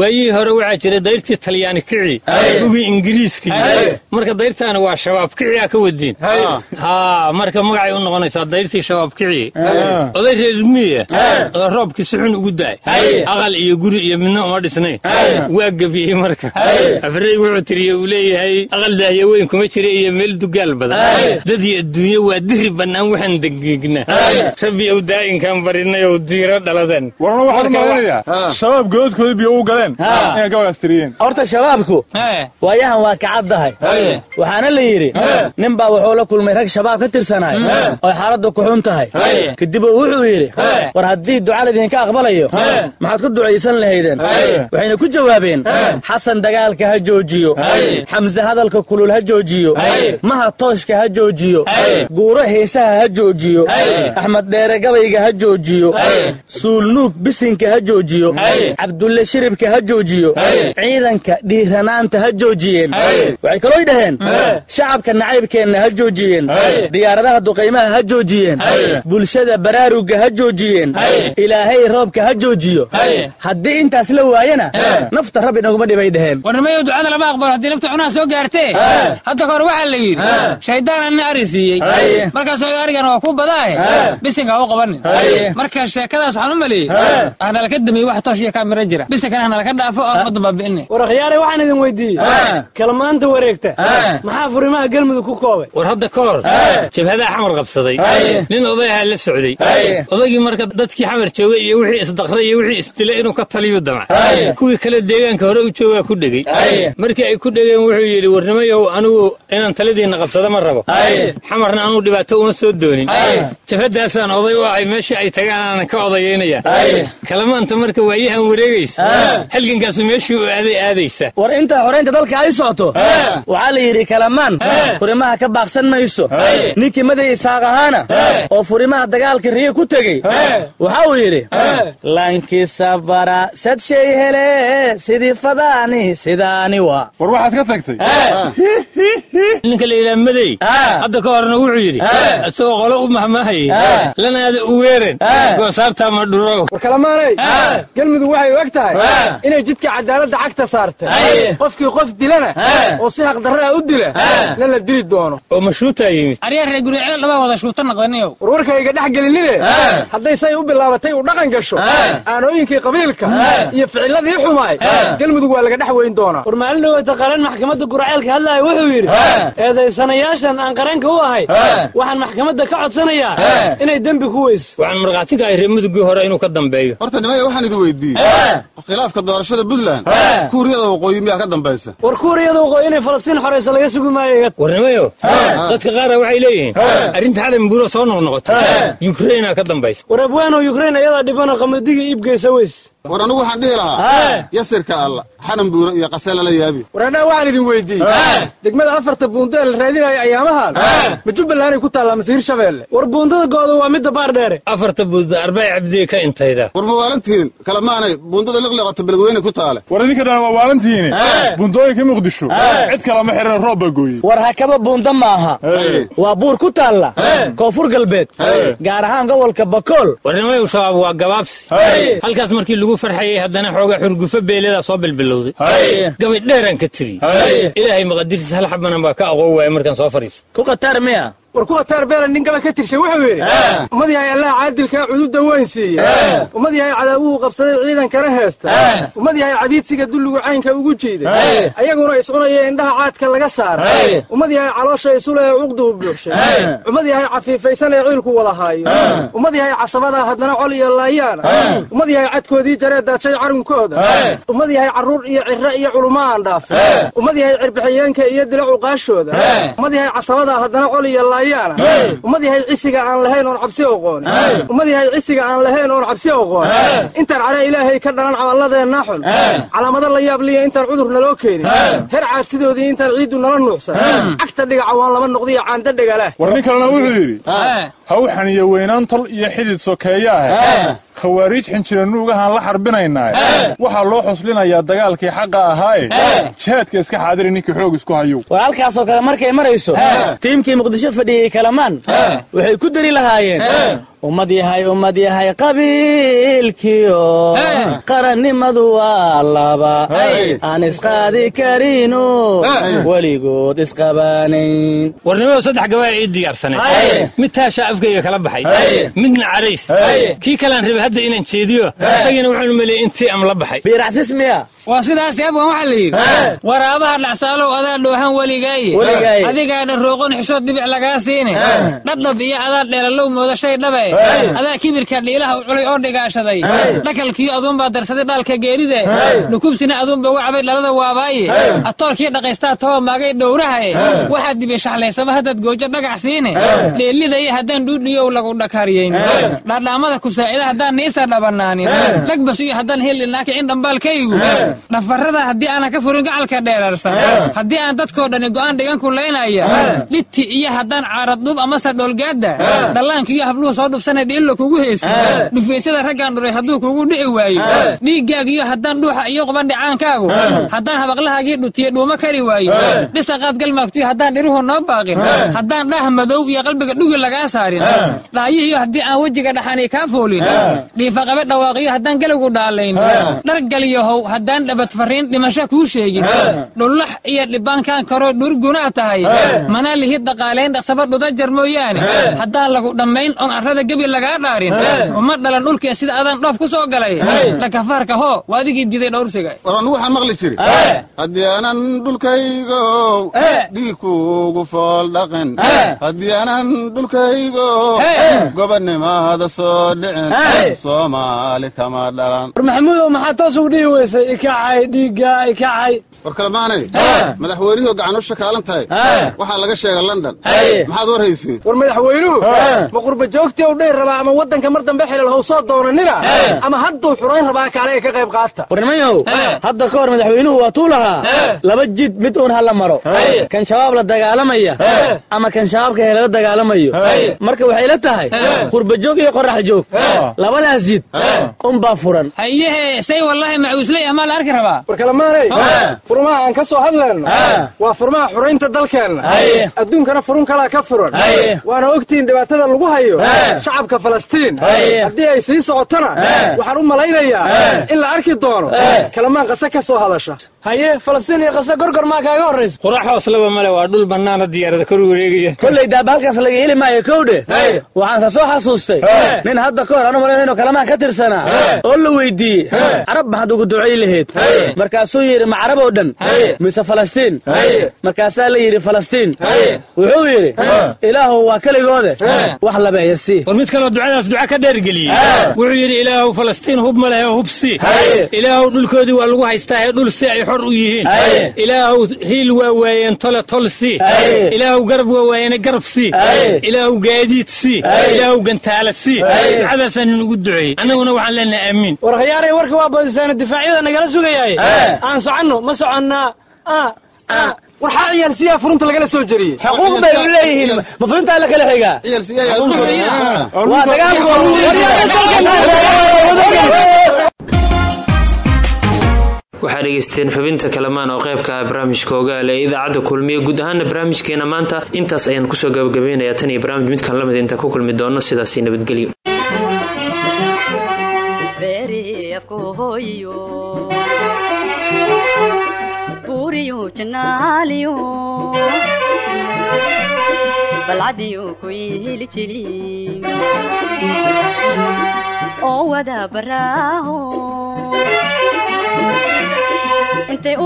waayihii hore waxaa jira dayrtii talyaani kici ugii ingiriiskii. Marka dayrtaani waa shabaab kici a ka wadiin. Haa marka magacay u noqonaysaa dayrtii shabaab kici. Oday reer miya oo roobkii si xun ugu daay. Aqal iyo guri iyo midna uma dhisnayn waa gebiyey marka. Afrey wuxuu tiriye uu leeyahay aqal daahya weyn kuma jira iyo meel dugaal badan. Dad iyo adduunye waa diri bannaan waxaan degegna rabbi ow daa'inkaan barinay ow diiro dhaladan
dembiga u galeen inay gabaygaas tiriyeen
horta shabaabku waayahan waa kacaddahay waxaana la yidhi nin baa wuxuu la kulmay rag shabaab ka tirsanaay oo xaaladdu ku xun tahay. Kadib uu wuxuu yidhi war haddii duca laydinka aqbalayo maxaad ku ducaysan lahaydeen. Waxayna ku jawaabeen xasan dagaalka ha joojiyo xamse hadalka kulul ha joojiyo maha tooshka ha joojiyo guuro heesaha ha joojiyo axmed dheere gabayga ha joojiyo suulnuug bisinka ha joojiyo cabdulle shiribka ha joojiyo. Ciidanka dhiiranaanta ha joojiyeen. Waxay kalooy dhaheen shacabka nacaybkeenna ha joojiyeen. Diyaaradaha duqaymaha ha joojiyeen. Bulshada baraaruga ha joojiyeen. Ilaahay roobka ha joojiyo. Haddii intaas la waayana nafta rabbi naguma dhibay dhaheen.
Warnimayo ducada lama aqbalo haddii nafta cunaha soo gaartee hadda kahor waxaa la yidhi shaydaan anna ari siiyey. Markaasoo arigana waa ku badaahe bisinka u qabanin. Marka sheekadaas waxaan u maleeyey hanala ka dambeeyey wax toosh iyo kaamira jira bisinkana hanala ka dhaafo oo ummadda baabi'ine
war akhyaare waxaan idin weydiiyey. Kalmaanta wareegta. Maxaa furimaha galmudug ku koobay?
War hadda ka hor. Jabhadaha xamar qabsaday. Nin odayaha la socday. Odaygii marka dadkii xamar joogay iyo wixii isdaqray iyo wixii isdilay inuu ka taliyu damac kuwii kale deegaanka hore u joogaa ku dhegey markii ay ku dhegeen wuxuu yidhi warnimayow anigu inaan taladiinna qabsado ma rabo. Xamarna anuu dhibaato uma soo doonin. Jabhadaasaan oday u ahay meeshii ay tagaan aanan ka odayaynaya kalamaanta marka waayahan wareegaysa halgankaasu meeshii u aaday aadaysa.
War intaa xoraynta dalka ay socoto waxaa la yidhi kalamaan furimaha ka baaqsan mayso. Ninkii maday isaaq ahaana oo furimaha dagaalka riye ku tegey waxa uu yidhi lankisa bara sad shay hele sidii fadaani sidaani waa
war waxaad ka tagtay?
Ninka la yidhaha madey hadda ka horna wuxuu yidhi isagoo qolo u mahmahayay lanaada u weeren goosaabtaa ma dhurow
war kalamaanay galmudug waxay u eg tahay inay jidka cadaaladda cagta saartay. Qofkii qof dilana. Oo si haqdarraa u dila. Na la dili doono.
Oo mashruutaa yimid?
Aryaa reer guriceel dhaba wada shuuta noqdaniyow
warwarkayga dhex gelinine. Hadday say u bilaabatay u dhaqan gasho. Aanooyinkii qabiilka. Iyo ficiladii xumaay galmudug waa laga dhex weyn doonaa.
War maalin dhaweyta qaran maxkamadda guraceelka hadlaaya wuxuu yidhi eedaysanayaashan aan qaranka u ahay waxaan maxkamadda ka codsanayaa inay dembi ku weyso
waxaan markhaati ka ahay reer mudugii hore inuu ka dambeeyo.
Horta nimaya waxaan idin weydiiyey khilaafka doorashada puntland kuuriyada waqooyi miyaa ka dambaysa?
War kuuriyada waqooyi inay falastiin xoraysa laga sugi maayo
warnimayo dadka qaara waxay leeyihiin arrinta xadan buuro soo noqnoqota yukraina ka dambaysa.
War abwaanow yukrain ayadaa dhibano qamadiga iibgeysa weys
war anugu waxaan dhihi lahaa yasirka alla xanan buuro iyo qase lala yaabi.
War waxaan idin weydiiyey. Degmada afarta buundo ee la raadinaya ayaamahan ma jubbalanday ku taallaa masiir shabeelle?
War buundada gooda waa midda baar dheere.
Afarta buundo arbay cabdiye ka intayda.
War ma waalantihiin kalamaanay buundada liqliqata beledweyne ku taale.
War idinka dhan waa waalantihiin buundooyinka muqdisho. Cid kalama xiran roob baa gooyey
war hakaba buunda maaha. Waa buur ku taalla. Koonfur galbeed. Gaar ahaan gobolka bakool
warnimayow shabaab waa gabaabsi. Halkaas markii lagu farxayay haddana xooga xurgufo beeledaa soo bilbilowday. Gabay dheeraan ka tiri. Ilaahay maqadirtiis hal xabanan baa ka aqoon waaya markaan soo fadhiista
war kuwa taar beelan nin gaba ka tirshay wuxuu yidhi ummad yahay allaha caadilkaa cududda weyn siiye ummad yahay cadaawuhu qabsaday ciidankana heesta ummad yahay cabiidsiga dulligu caynka ugu jiiday ayaguna iscunaya indhaha caadka laga saaray ummad yahay caloosha isule ee cuqduhu buuxshay ummad yahay cafiifaysan ee ciilku wada haayo ummad yahay casabadaa haddana col iyo laayaana ummad yahay cadkoodii jaree daajay carunkooda ummad yahay carruur iyo ciro iyo culummo aan dhaafin ummad yahay cirbixiyeenka iyo dila cuqaashooda ummad yahay casabadaa haddana col iyo ummad yahay cisiga aan lahayn oon cabsi oqoon ummad yahay cisiga aan lahayn oon cabsi oqoon intaan care ilaahay ka dhalan camalladeenna xun calaamado la yaab liya intaan cudur naloo keenin. Her caadsidoodii intaan ciiddu nala nuucsan cagta dhigaca waan laba noqdiyo caanda dhegala
war nin kalena wuxuu yidhi ha u xaniyo weynaan tol iyo xidid sokeeyaahe khawaariij xinjira nuugahaan la xarbinaynaa waxaa loo xuslinayaa dagaalkii xaqa ahaaye jihaadka iska xaadiri ninkii xoog isku hayow
war halkaasoo kale markay marayso tiimkii muqdisho fadhiyey kalamaan. Waxay ku dari lahaayeen ummad yahay ummad yahay qabiilkiyo qarannimadu waa laba. Aan isqaadi karino weligood isqabaanayn
warnimadu saddex gabaa ii diyaarsanay. Mid taashaa afkayga kala baxay. Midna carays. Kii kalaan rabay hadda inaan jeediyo isagina wuxuunu maleeyey intii am la baxay.
Biiraxsis miya.
Waa sidaas abwan waxaa la yidhi? Waraabaha dhacsaalow adaa dhoohan weligaaye. Adigaana rooqon xishood dhibic lagaa siine dhadhab iyo adaa dheelalow moodashay dhabe adaa kibirka dhiilaha u culay oo dhigaashaday. Dhakalkiyo aduunbaa darsaday dhaalka geeride dhukubsina aduunba uga cabay dhalada waabaaye. Atoorkii dhaqaystaa too maagay dhowrahaye waxaad dibi shaxlaysaba haddaad goojo dhagax siine. Dheelidaya haddaan dhuudhiyow lagu dhakariyeyn dhaadhaamada ku saacida haddaan niisa dhabanaanin. Dhagbas iyo haddaan helinaaki in dhambaalkaygu dhafarrada haddii aanan ka furin gacalka dheeraarsan haddii aan dadkoo dhani go'aan dhigan kulaynaya dhiti iyo haddaan caaradduub amase dhoolgaadda dhallaanka iyo habluhu soo dhufsana dhiillo kugu heysi dhufaysyada raggaan dhuray hadduu kugu dhici waayo. Dhiiggaaga iyo haddaan dhuuxa iyo quban dhicaankaagu haddaan habaqlahaagii dhutiye dhuuma kari waayo. Dhisaqaad galmaagtiyo haddaan dhiruhu noo baaqin. Haddaan dhaah madow iyo qalbiga dhugi lagaa saarin. Dhaayihiyo haddii aan wejiga dhaxani kaa foolin. Dhiifaqabe dhawaaqiyo haddaan geligu dhaalayn. Dhargalyahow haddaan dhabad farriin dhimasho kuu sheegin. Dhullax iyo dhibaankaan karoo dhurgunaa tahay. Manaa lihid dhaqaalayn dhaqsaba dhudajar mooyaane. Haddaan lagu dhammayn oon arrada gebi lagaa dhaarin. Uma dhalan dhulkee sida adaan dhoof ku soo galay. Dhakafaarka hoo waa adigii diiday dhowrsiga
war anigu waxaan maqli jiri. Haddii aanan dhulkaygo dhiig kuugu fool dhaqin. Haddii aanan dhulkaygo gobonnimada soo dhicin. Soomaali kama dhalan.
War maxamuudow maxaa toos ugu dhihi weysay? Ikacay dhiigga ikacay
war kalemaanay madaxweynihii gacan u shakaalan tahay waxaa laga sheega london. Maxaad war hayseen
war madaxweynuhu ma qurba joogtii u dhayr rabaa ama waddanka mar dambe xilal how soo doonanina ama hadduu xurayn rabaa kaale ay ka qayb qaata?
War hadda ka hor madaxweynuhu waa tuu lahaa laba jid mid uun hala maro. Kan shabaab la dagaalamaya. Ama kan shabaabka helala dagaalamayo. Marka waxay la tahay qurba joog iyo qorax joog. Labadaas jid unbaa furan.
Hayehe say wallaahi macuusley amaa la arki rabaa.
War kalemaanay furmaha aan ka soo hadlayno waa furmaha xuraynta dalkeenna. Adduunkana furun kalaa ka furan. Waana ogtihiin dhibaatada lagu hayo shacabka falastiin. Haddii ay sii socotona waxaan u malaynayaa in la arki doono kalamaan qase ka soo hadasha
haye falastiin iyo qase gorgor maa kaaga horraysa
qurax hooslaba male waa dhul bannaana diyaarada kor wareegaya
kolley daaba halkaas laga heli maayo kowdhe? Waxaanse soo xasuustay. Nin hadda ka hor anu malayn inuu kalamaan ka tirsanaa? Oo la weydiiyey. Carab maxaad ugu ducay lahayd markaasuu yidhi ma carab oo dhan. Mise falastiin markaasaa la yidhi falastiin wuxuu yidhi ilaahu waa keligoode. Wax labeeya sii.
War mid kaloo ducadaas duca ka dheergeliyey. Wuxuu yidhi ilaahu falastiin hub ma lehe hub ilaahu dhulkoodii waa lagu haystaa ee dhul si ay xor u yihiin. Ilaahu hiil waa waayeen tole tol si ilaahu garab waa waayeen garab si ilaahu gaadiid si ilaahu gantaala si ducadaasaan inugu duceeyey annaguna waxaan leenahay aamiin
war khayaaray warka waa badisaana difaacyada nagala sugayaaye aan soconno ma soconnaa
war xaa ciyaal siyaa furunta lagala soo jeriyey
xuquuq bay u leeyihiin. ma furintaa la kala xigaa
waxaa dhegeysteen xubinta kalamaan oo qaybka ah barnaamijka ogaal ee idaacadda kulmiye guud ahaana barnaamijkeena maanta. Intaas ayaan ku soo gabagabeynayaa tan iyo barnaamij midkan la mid inta ku kulmi doono sidaasi nabadgelyo
ku oo wada baraaho intay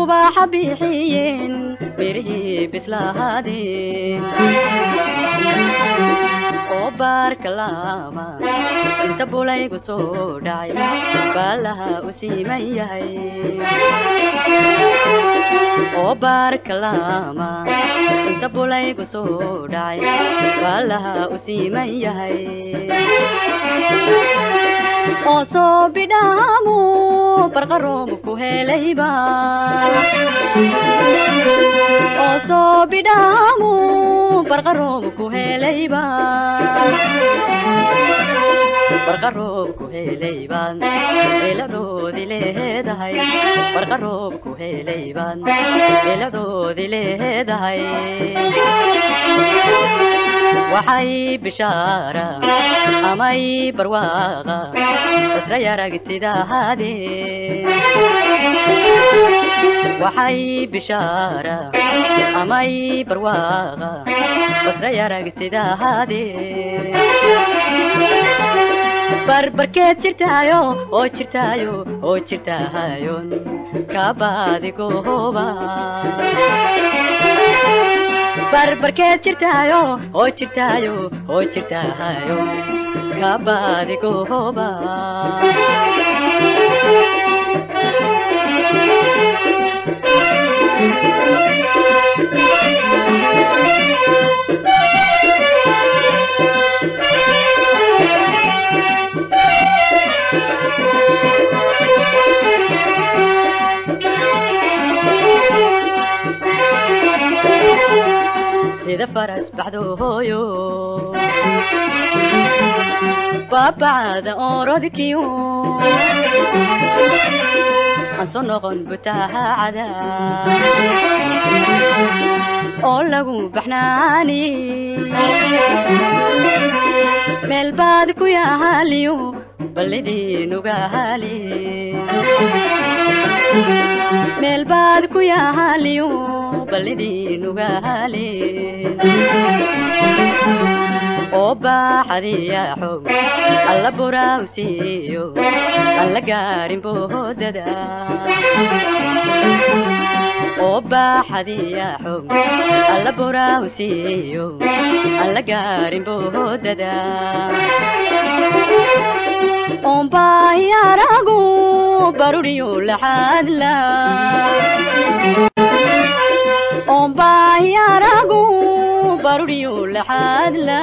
ubaaxa bixiyeen mirihii bislahaadeen oo baarka laaba inta bulaygu soo dhacay baalaha u siiman yahay oo baarka laaba inta bulaygu soo dhacay baalaha u siiman yahay oo soo bidhaamu barqaroomu ku helayba oo soo bidhaamu beeladoodii leedahay. Barqaroob ku helaybaan beeladoodii leedahay. Waxay bishaara amay barwaaqa basra yaragtidahaadeen waxay bishaara amay barwaaqa basray aragtidaade barbarkeed jirtaayo oo jirtaayo oo jirtaayon kabaadigoba barbarkeed jirtaayo oo jirtaayo oo jirtaayo kabaadigoba sida faras baxdo hooyo baabacada oorodkiyo aan soo noqon butaacada oo lagu baxnaani meel baad ku yaaliyo ballidiinugaali meel baad ku yaaliyo ballidiinugaali oo baaxadiya xog alla buraawsiiyo aan la gaarin boodada oo baaxadiya xog alla buraawsiiyo aan la gaarin boodada oombaayaragu baruriyo laxaadla oombaayaragu baruriyo laxaadla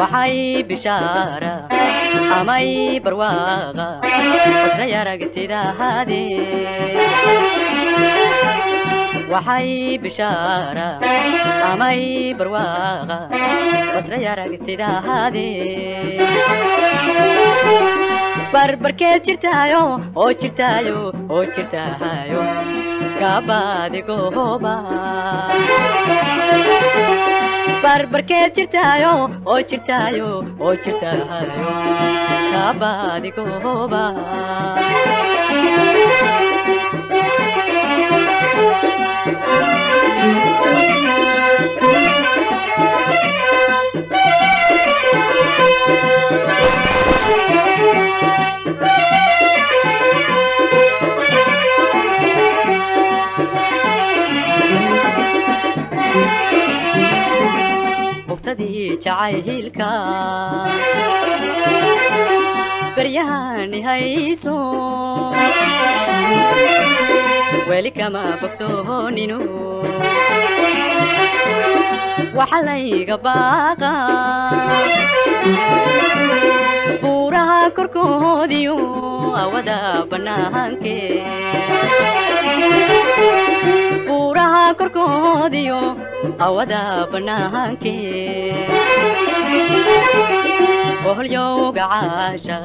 waxay bishaara amay barwaaqa isray aragtidaade waxay bishaara amay barwaaqa basray aragtidaade barbarkeed jirtaayo oo jirtaayo oo jirtaayo kabaadigoba barbarkeed jirtaayo oo jirtaayo oo jirtaayo kabaadigoba jacaylka baryahani hayso weli kama bogsooninu waxa layga baaqa buuraha korkoodiyo awada bannaanke buuraha korkoodiyo awada bannaanke boholyowga caasha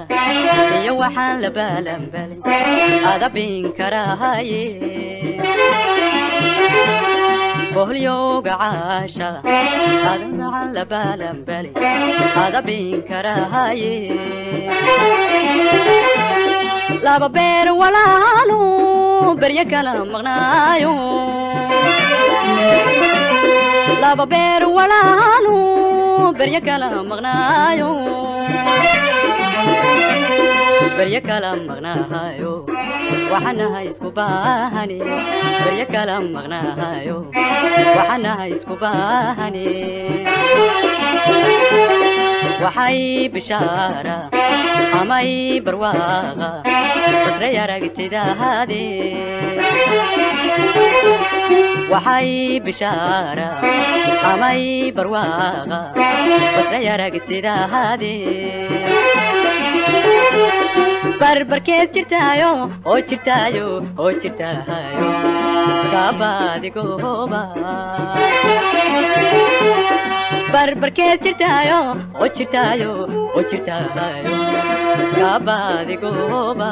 iyo waxaan la baalanbalay adabin karaaye boholyowga caasha ada waxaan la baalanbalay adabin karaaye laba beer walaalo beryo kala maqnaayo laba beer walaalo beryo kala maqnaayo beryo kala maqnaayo waxaanahay isku baahane beryo kala maqnaayo waxaanahay isku baahane waxay bishaara amay barwaaqa basray aragtidaade waxay bishaara amay barwaaqa basray aragtidaade barbarkeed jirtaayo oo jirtaayo oo jirtaayo kabaadigoba barbarkeed jirtaayo oo jirtaayo oo jirtaayo kabaadigoba